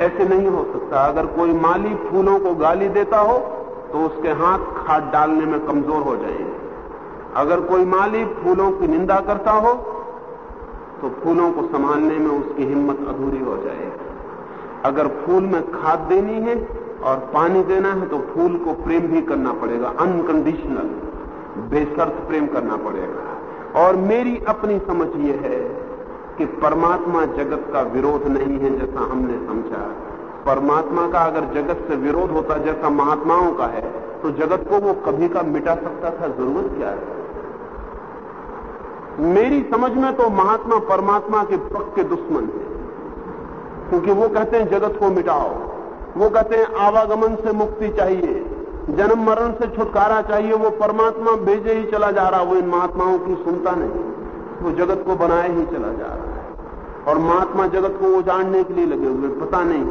ऐसे नहीं हो सकता। अगर कोई माली फूलों को गाली देता हो तो उसके हाथ खाद डालने में कमज़ोर हो जाएँगे। अगर कोई माली फूलों की निंदा करता हो तो फूलों को संभालने में उसकी हिम्मत अधूरी हो जाएगी। अगर फूल में खाद देनी है और पानी देना है तो फूल को प्रेम भी करना पड़ेगा अनकंडीशनल बेसर्त प्रेम करना पड़ेगा। और मेरी अपनी समझ यह है कि परमात्मा जगत का विरोध नहीं है जैसा हमने समझा। परमात्मा का अगर जगत से विरोध होता जैसा महात्माओं का है तो जगत को वो कभी का मिटा सकता था, ज़रूरत क्या है? मेरी समझ में तो महात्मा परमात्मा के पक्के दुश्मन है, क्योंकि वो कहते हैं, जगत को मिटाओ। वो कहते हैं, आवागमन से मुक्ति चाहिए, जन्म मरण से छुटकारा चाहिए, वो परमात्मा भेजे ही चला जा रहा, वो इन महात्माओं की सुनता नहीं। वो जगत को बनाए ही चला जा रहा है। और महात्मा जगत को उजाड़ने के लिए लगे हुए पता नहीं,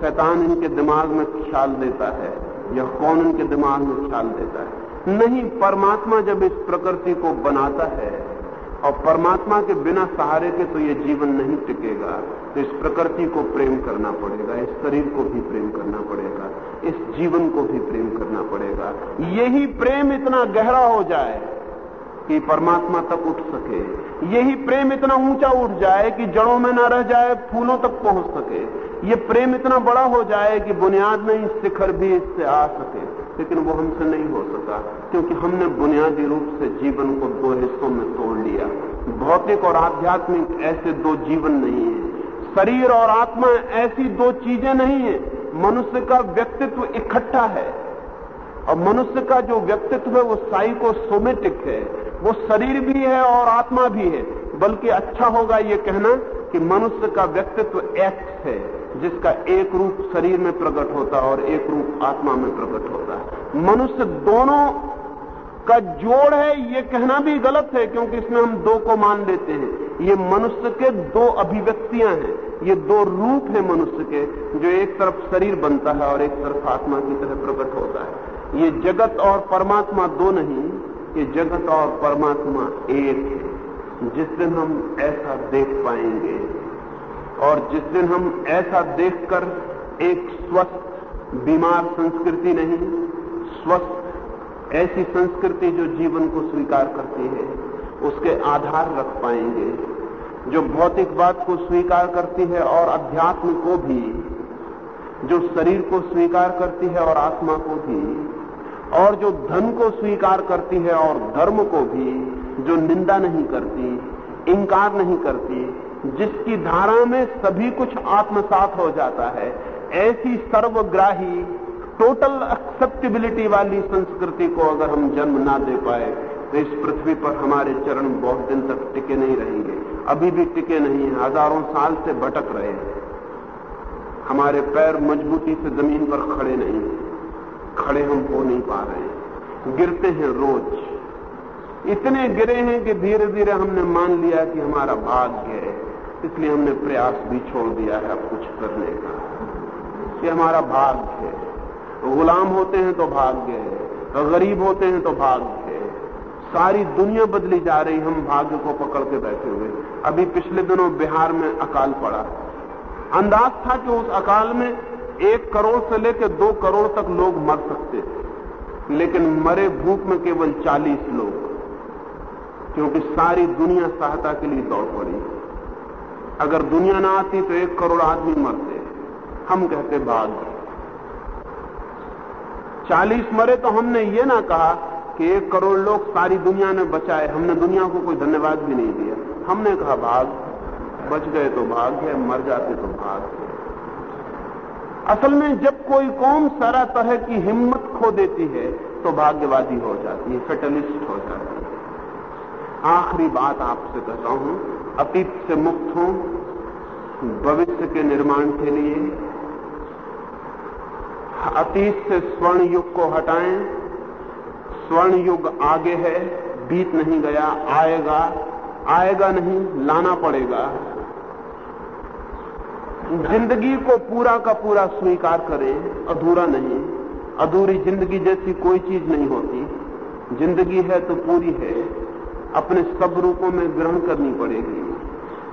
शैतान इनके दिमाग में ख्याल देता है, या कौन इनके दिमाग में ख्याल देता है। नहीं, परमात्मा जब इस प्रकृति को बनाता है और परमात्मा के बिना सहारे के तो ये जीवन नहीं टिकेगा। तो इस प्रकृति को प्रेम करना पड़ेगा, इस शरीर को भी प्रेम करना पड़ेगा, इस जीवन को भी प्रेम करना पड़ेगा। यही प्रेम इतना गहरा हो जाए कि परमात्मा तक उठ सके। यही प्रेम इतना ऊँचा उठ जाए कि जड़ों में ना रह जाए, फूलों तक पहुँच सके। ये प्रेम इतना बड़ा हो जाए कि बुनियाद नहीं शिखर भी इससे आ सके। लेकिन वो हमसे नहीं हो सका, क्योंकि हमने बुनियादी रूप से जीवन को दो हिस्सों में तोड़ लिया। भौतिक और आध्यात्मिक ऐसे दो जीवन नहीं है। शरीर और आत्मा ऐसी दो चीज़ें नहीं है। मनुष्य का व्यक्तित्व इकट्ठा है, और मनुष्य का जो व्यक्तित्व है वो साइकोसोमेटिक है। वो शरीर भी है और आत्मा भी है। बल्कि अच्छा होगा ये कहना कि मनुष्य का व्यक्तित्व एक्स है, जिसका एक रूप शरीर में प्रकट होता है और एक रूप आत्मा में प्रकट होता है। मनुष्य दोनों का जोड़ है, ये कहना भी गलत है, क्योंकि इसमें हम दो को मान लेते हैं। ये मनुष्य के दो अभिव्यक्तियाँ हैं, ये दो रूप हैं मनुष्य के, जो एक तरफ़ शरीर बनता है और एक तरफ़ आत्मा की तरह प्रकट होता है। ये जगत और परमात्मा दो नहीं, ये जगत और परमात्मा एक है। जिस दिन हम ऐसा देख पाएँगे और जिस दिन हम ऐसा देखकर एक स्वस्थ, बीमार संस्कृति नहीं, स्वस्थ ऐसी संस्कृति जो जीवन को स्वीकार करती है, उसके आधार रख पाएँगे। जो भौतिकवाद को स्वीकार करती है और अध्यात्म को भी, जो शरीर को स्वीकार करती है और आत्मा को भी, और जो धन को स्वीकार करती है और धर्म को भी जो निंदा नहीं करती इंकार नहीं करती, जिसकी धारा में सभी कुछ आत्मसात हो जाता है, ऐसी सर्वग्राही टोटल एक्सेप्टेबिलिटी वाली संस्कृति को अगर हम जन्म ना दे पाए तो इस पृथ्वी पर हमारे चरण बहुत दिन तक टिके नहीं रहेंगे। अभी भी टिके नहीं हैं, हज़ारों साल से भटक रहे हैं। हमारे पैर मजबूती से ज़मीन पर खड़े नहीं खड़े हम हो नहीं पा रहे हैं। गिरते हैं रोज। इतने गिरे हैं कि धीरे धीरे हमने मान लिया कि हमारा भाग्य है। इसलिए हमने प्रयास भी छोड़ दिया है अब कुछ करने का। ये हमारा भाग्य है। गुलाम होते हैं तो भाग्य है। गरीब होते हैं तो भाग्य है। सारी दुनिया बदली जा रही, हम भाग्य को पकड़ के बैठे हुए। अभी पिछले दिनों बिहार में अकाल पड़ा। अंदाज था कि उस अकाल में एक करोड़ से लेकर दो करोड़ तक लोग मर सकते। थे लेकिन मरे भूख में केवल चालीस लोग। क्योंकि सारी दुनिया सहायता के लिए दौड़ पड़ी। अगर दुनिया ना आती तो एक करोड़ आदमी मरते। हम कहते, भाग चालीस मरे तो हमने ये ना कहा कि एक करोड़ लोग सारी दुनिया ने बचाए। हमने दुनिया को कोई धन्यवाद भी नहीं दिया। हमने कहा, भाग। बच गए तो भाग है मर जाते तो भाग है असल में जब कोई कौम सारा तरह की हिम्मत खो देती है तो भाग्यवादी हो जाती है, फेटलिस्ट हो जाती है। आखिरी बात आपसे कहता हूँ, अतीत से मुक्त हों, भविष्य के निर्माण के लिए। अतीत से स्वर्ण युग को हटाएँ, स्वर्ण युग आगे है, बीत नहीं गया, आएगा। आएगा नहीं, लाना पड़ेगा। ज़िंदगी को पूरा का पूरा स्वीकार करें, अधूरा नहीं। अधूरी ज़िंदगी जैसी कोई चीज़ नहीं होती। ज़िंदगी है तो पूरी है। अपने सब रूपों में ग्रहण करनी पड़ेगी।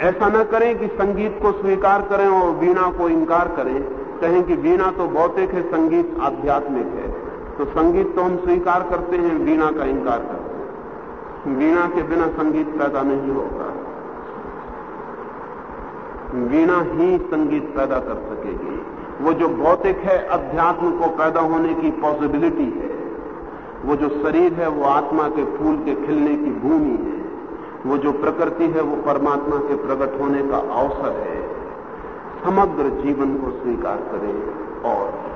ऐसा न करें कि संगीत को स्वीकार करें और वीणा को इंकार करें। कहें कि वीणा तो भौतिक है, संगीत आध्यात्मिक है। तो संगीत तो हम स्वीकार करते हैं, वीणा का इंकार करते हैं। वीणा के बिना संगीत पैदा नहीं होगा। वीणा ही संगीत पैदा कर सकेगी। वो जो भौतिक है, अध्यात्म को पैदा होने की पॉसिबिलिटी है। वो जो शरीर है, वो आत्मा के फूल के खिलने की भूमि है। वो जो प्रकृति है, वो परमात्मा के प्रकट होने का अवसर है। समग्र जीवन को स्वीकार करें और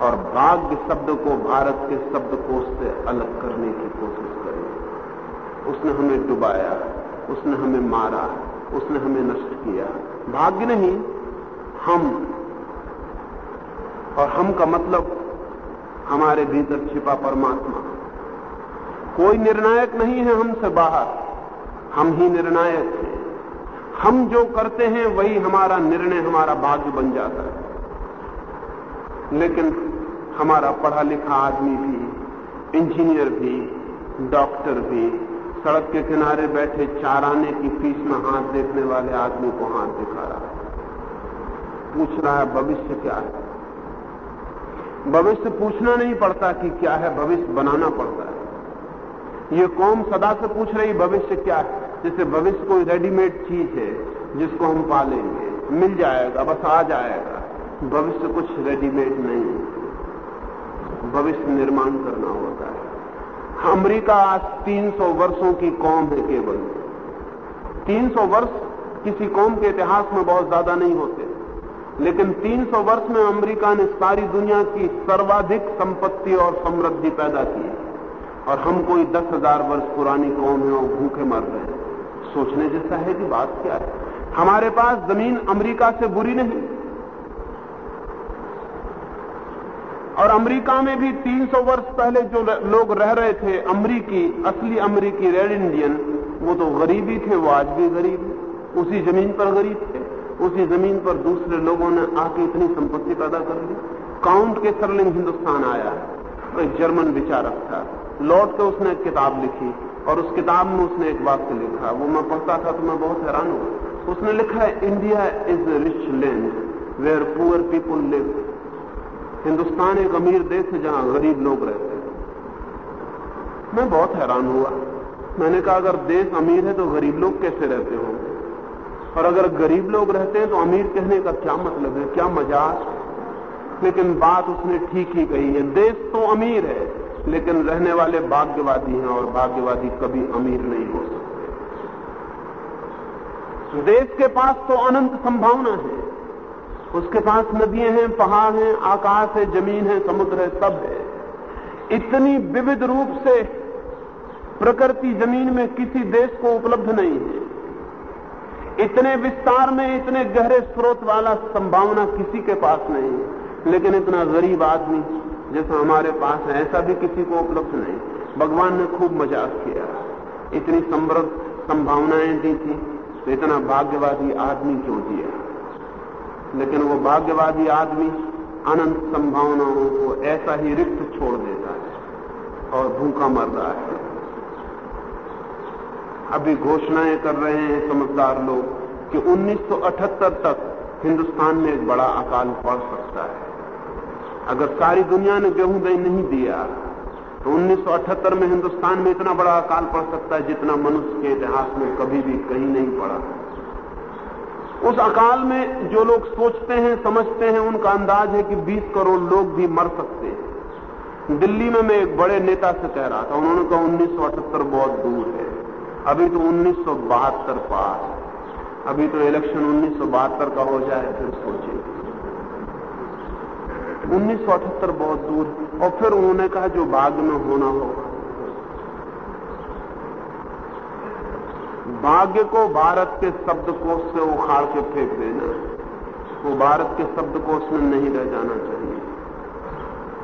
और भाग्य शब्द को भारत के शब्दकोश से अलग करने की कोशिश करें। उसने हमें डुबाया, उसने हमें मारा, उसने हमें नष्ट किया। भाग्य नहीं, हम। और हम का मतलब हमारे भीतर छिपा परमात्मा। कोई निर्णायक नहीं है हमसे बाहर। हम ही निर्णायक हैं। हम जो करते हैं, वही हमारा निर्णय, हमारा भाग्य बन जाता है। लेकिन हमारा पढ़ा लिखा आदमी भी, इंजीनियर भी, डॉक्टर भी, सड़क के किनारे बैठे चाराने की फ़ीस में हाथ देखने वाले आदमी को हाथ दिखा रहा है। पूछ रहा है, भविष्य क्या है? भविष्य पूछना नहीं पड़ता कि क्या है, भविष्य बनाना पड़ता है। ये कौम सदा से पूछ रही, भविष्य क्या है? जैसे भविष्य कोई रेडीमेड चीज़ है, जिसको हम पालेंगे, मिल जाएगा, बस आ जाएगा। भविष्य कुछ रेडीमेड नहीं। भविष्य निर्माण करना होता है। अमेरिका आज 300 वर्षों की कौम है केवल। 300 वर्ष किसी कौम के इतिहास में बहुत ज़्यादा नहीं होते। लेकिन 300 वर्ष में अमेरिका ने सारी दुनिया की सर्वाधिक संपत्ति और समृद्धि पैदा की और हम कोई दस हज़ार वर्ष पुरानी कौम है और भूखे मर रहे हैं। सोचने जैसा है कि बात क्या है? हमारे पास ज़मीन अमेरिका से बुरी नहीं। और अमेरिका में भी 300 वर्ष पहले जो लोग रह रहे थे, अमरीकी, असली अमरीकी रेड इंडियन, वो तो गरीबी थे, वो आज भी गरीब उसी ज़मीन पर गरीब थे। उसी ज़मीन पर दूसरे लोगों ने आके इतनी संपत्ति पैदा कर ली। काउंट के सरलिंग हिंदुस्तान आया। तो एक जर्मन विचारक था। लौट के उसने एक किताब लिखी। और उस किताब में उसने एक वाक्य लिखा। वो मैं पढ़ता था तो मैं बहुत हैरान हुआ। उसने लिखा है, India is a rich land, where poor people live. Hindustan एक अमीर देश है जहाँ गरीब लोग रहते हैं। मैं बहुत हैरान हुआ। मैंने कहा, अगर देश अमीर है तो गरीब लोग कैसे रहते होंगे? और अगर गरीब लोग रहते हैं तो अमीर कहने का क्या मतलब है? क्या मज़ाक? लेकिन बात उसने ठीक ही कही है। देश तो अमीर है, लेकिन रहने वाले भाग्यवादी हैं और भाग्यवादी कभी अमीर नहीं हो सकते। देश के पास तो अनंत संभावना है। उसके पास नदियाँ हैं, पहाड़ हैं, आकाश है, ज़मीन है, समुद्र है, सब है। इतनी विविध रूप से प्रकृति ज़मीन में किसी देश को उपलब्ध नहीं है। इतने विस्तार में, इतने गहरे स्रोत वाला संभावना किसी के पास नहीं लेकिन इतना गरीब आदमी जैसा हमारे पास है, ऐसा भी किसी को उपलब्ध नहीं। भगवान ने खूब मज़ाक किया। इतनी समृद्ध संभावनाएँ दी थी तो इतना भाग्यवादी आदमी क्यों दिया? लेकिन वो भाग्यवादी आदमी अनंत संभावनाओं को ऐसा ही रिक्त छोड़ देता है और भूखा मर रहा है। अभी घोषणाएँ कर रहे हैं समझदार लोग कि 1978 तक हिंदुस्तान में एक बड़ा अकाल पड़ सकता है। अगर सारी दुनिया ने गेहूँ दही नहीं दिया तो 1978 में हिंदुस्तान में इतना बड़ा अकाल पड़ सकता है जितना मनुष्य के इतिहास में कभी भी कहीं नहीं पड़ा। उस अकाल में जो लोग सोचते हैं, समझते हैं, उनका अंदाज है कि 20 करोड़ लोग भी मर सकते हैं। दिल्ली में मैं एक बड़े नेता से कह रहा था, उन्होंने कहा उन्नीस सौ अठहत्तर बहुत दूर है। अभी तो उन्नीस सौ बहत्तर पास अभी तो इलेक्शन उन्नीस सौ बहत्तर का हो जाए, फिर सोचिए उन्नीस बहुत दूर और फिर उन्होंने कहा जो भाग्य में होना होगा। भाग्य को भारत के शब्दकोश से उखाड़ के फेंक देना, वो भारत के शब्दकोश में नहीं रह जाना चाहिए।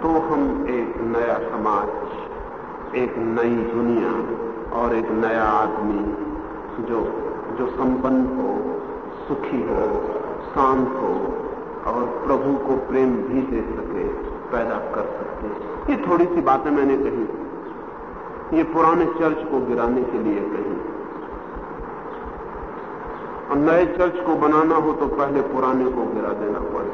तो हम एक नया समाज, एक नई दुनिया और एक नया आदमी जो जो संपन्न हो, सुखी हो, शांत हो और प्रभु को प्रेम भी दे सके, पैदा कर सके। ये थोड़ी सी बातें मैंने कही। ये पुराने चर्च को गिराने के लिए कही। और नए चर्च को बनाना हो तो पहले पुराने को गिरा देना पड़े।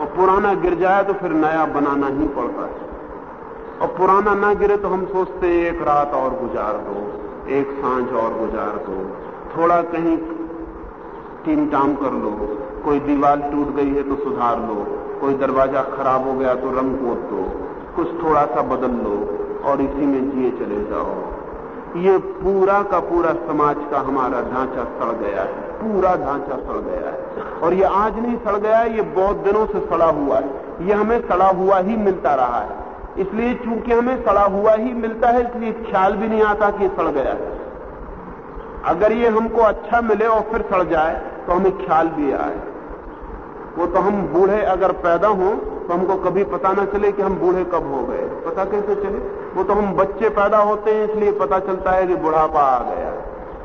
और पुराना गिर जाए तो फिर नया बनाना ही पड़ता है। और पुराना ना गिरे तो हम सोचते हैं, एक रात और गुजार दो, एक साँझ और गुजार दो। थोड़ा कहीं टीम टाम कर लो, कोई दीवार टूट गई है तो सुधार लो, कोई दरवाज़ा खराब हो गया तो रंग पोत दो, कुछ थोड़ा सा बदल लो और इसी में जिए चले जाओ। ये पूरा का पूरा समाज का हमारा ढांचा सड़ गया है, पूरा ढांचा सड़ गया है। और ये आज नहीं सड़ गया है ये बहुत दिनों से सड़ा हुआ है। ये हमें सड़ा हुआ ही मिलता रहा है। इसलिए चूँकि हमें सड़ा हुआ ही मिलता है, इसलिए ख्याल भी नहीं आता कि सड़ गया है। अगर ये हमको अच्छा मिले और फिर सड़ जाए तो हमें ख्याल भी आए। वो तो हम बूढ़े अगर पैदा हो तो हमको कभी पता ना चले कि हम बूढ़े कब हो गए। पता कैसे चले? वो तो हम बच्चे पैदा होते हैं, इसलिए पता चलता है कि बुढ़ापा आ गया।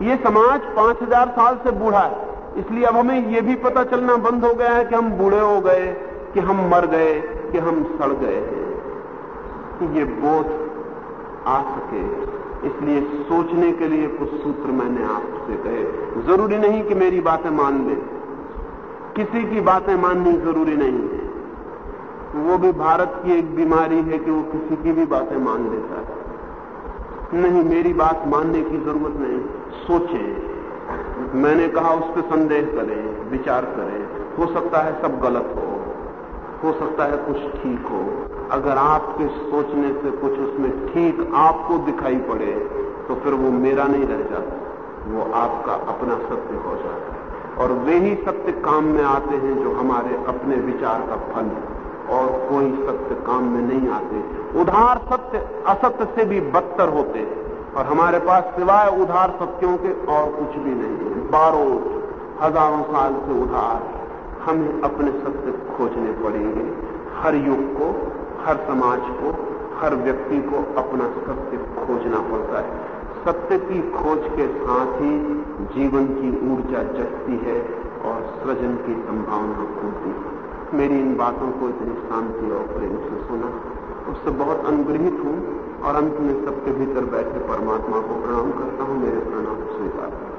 ये समाज पाँच हज़ार साल से बूढ़ा है। इसलिए अब हमें ये भी पता चलना बंद हो गया है कि हम बूढ़े हो गए, कि हम मर गए, कि हम सड़ गए हैं। कि ये बोध आ सके। इसलिए सोचने के लिए कुछ सूत्र मैंने आपसे कहे। ज़रूरी नहीं कि मेरी बातें मान ले। किसी की बातें माननी ज़रूरी नहीं है। वो भी भारत की एक बीमारी है कि वो किसी की भी बातें मान लेता है। नहीं, मेरी बात मानने की ज़रूरत नहीं। सोचें। मैंने कहा, उस पर संदेह करें, विचार करें। हो सकता है सब गलत हो। हो सकता है कुछ ठीक हो। अगर आपके सोचने से कुछ उसमें ठीक आपको दिखाई पड़े तो फिर वो मेरा नहीं रह जाता। वो आपका अपना सत्य हो जाता है। और वे ही सत्य काम में आते हैं जो हमारे अपने विचार का फल है। और कोई सत्य काम में नहीं आते उधार सत्य असत्य से भी बदतर होते हैं। और हमारे पास सिवाय उधार सत्यों के और कुछ भी नहीं है। बारो हज़ारों साल से उधार हमें अपने सत्य खोजने पड़ेंगे। हर युग को हर समाज को, हर व्यक्ति को अपना सत्य खोजना पड़ता है। सत्य की खोज के साथ ही जीवन की ऊर्जा जगती है और सृजन की संभावना खुलती है। मेरी इन बातों को इतनी शांति और प्रेम से सुना। उससे बहुत अनुग्रहित हूँ और अंत में सबके भीतर बैठे परमात्मा को प्रणाम करता हूँ। मेरे प्रणाम स्वीकार। करता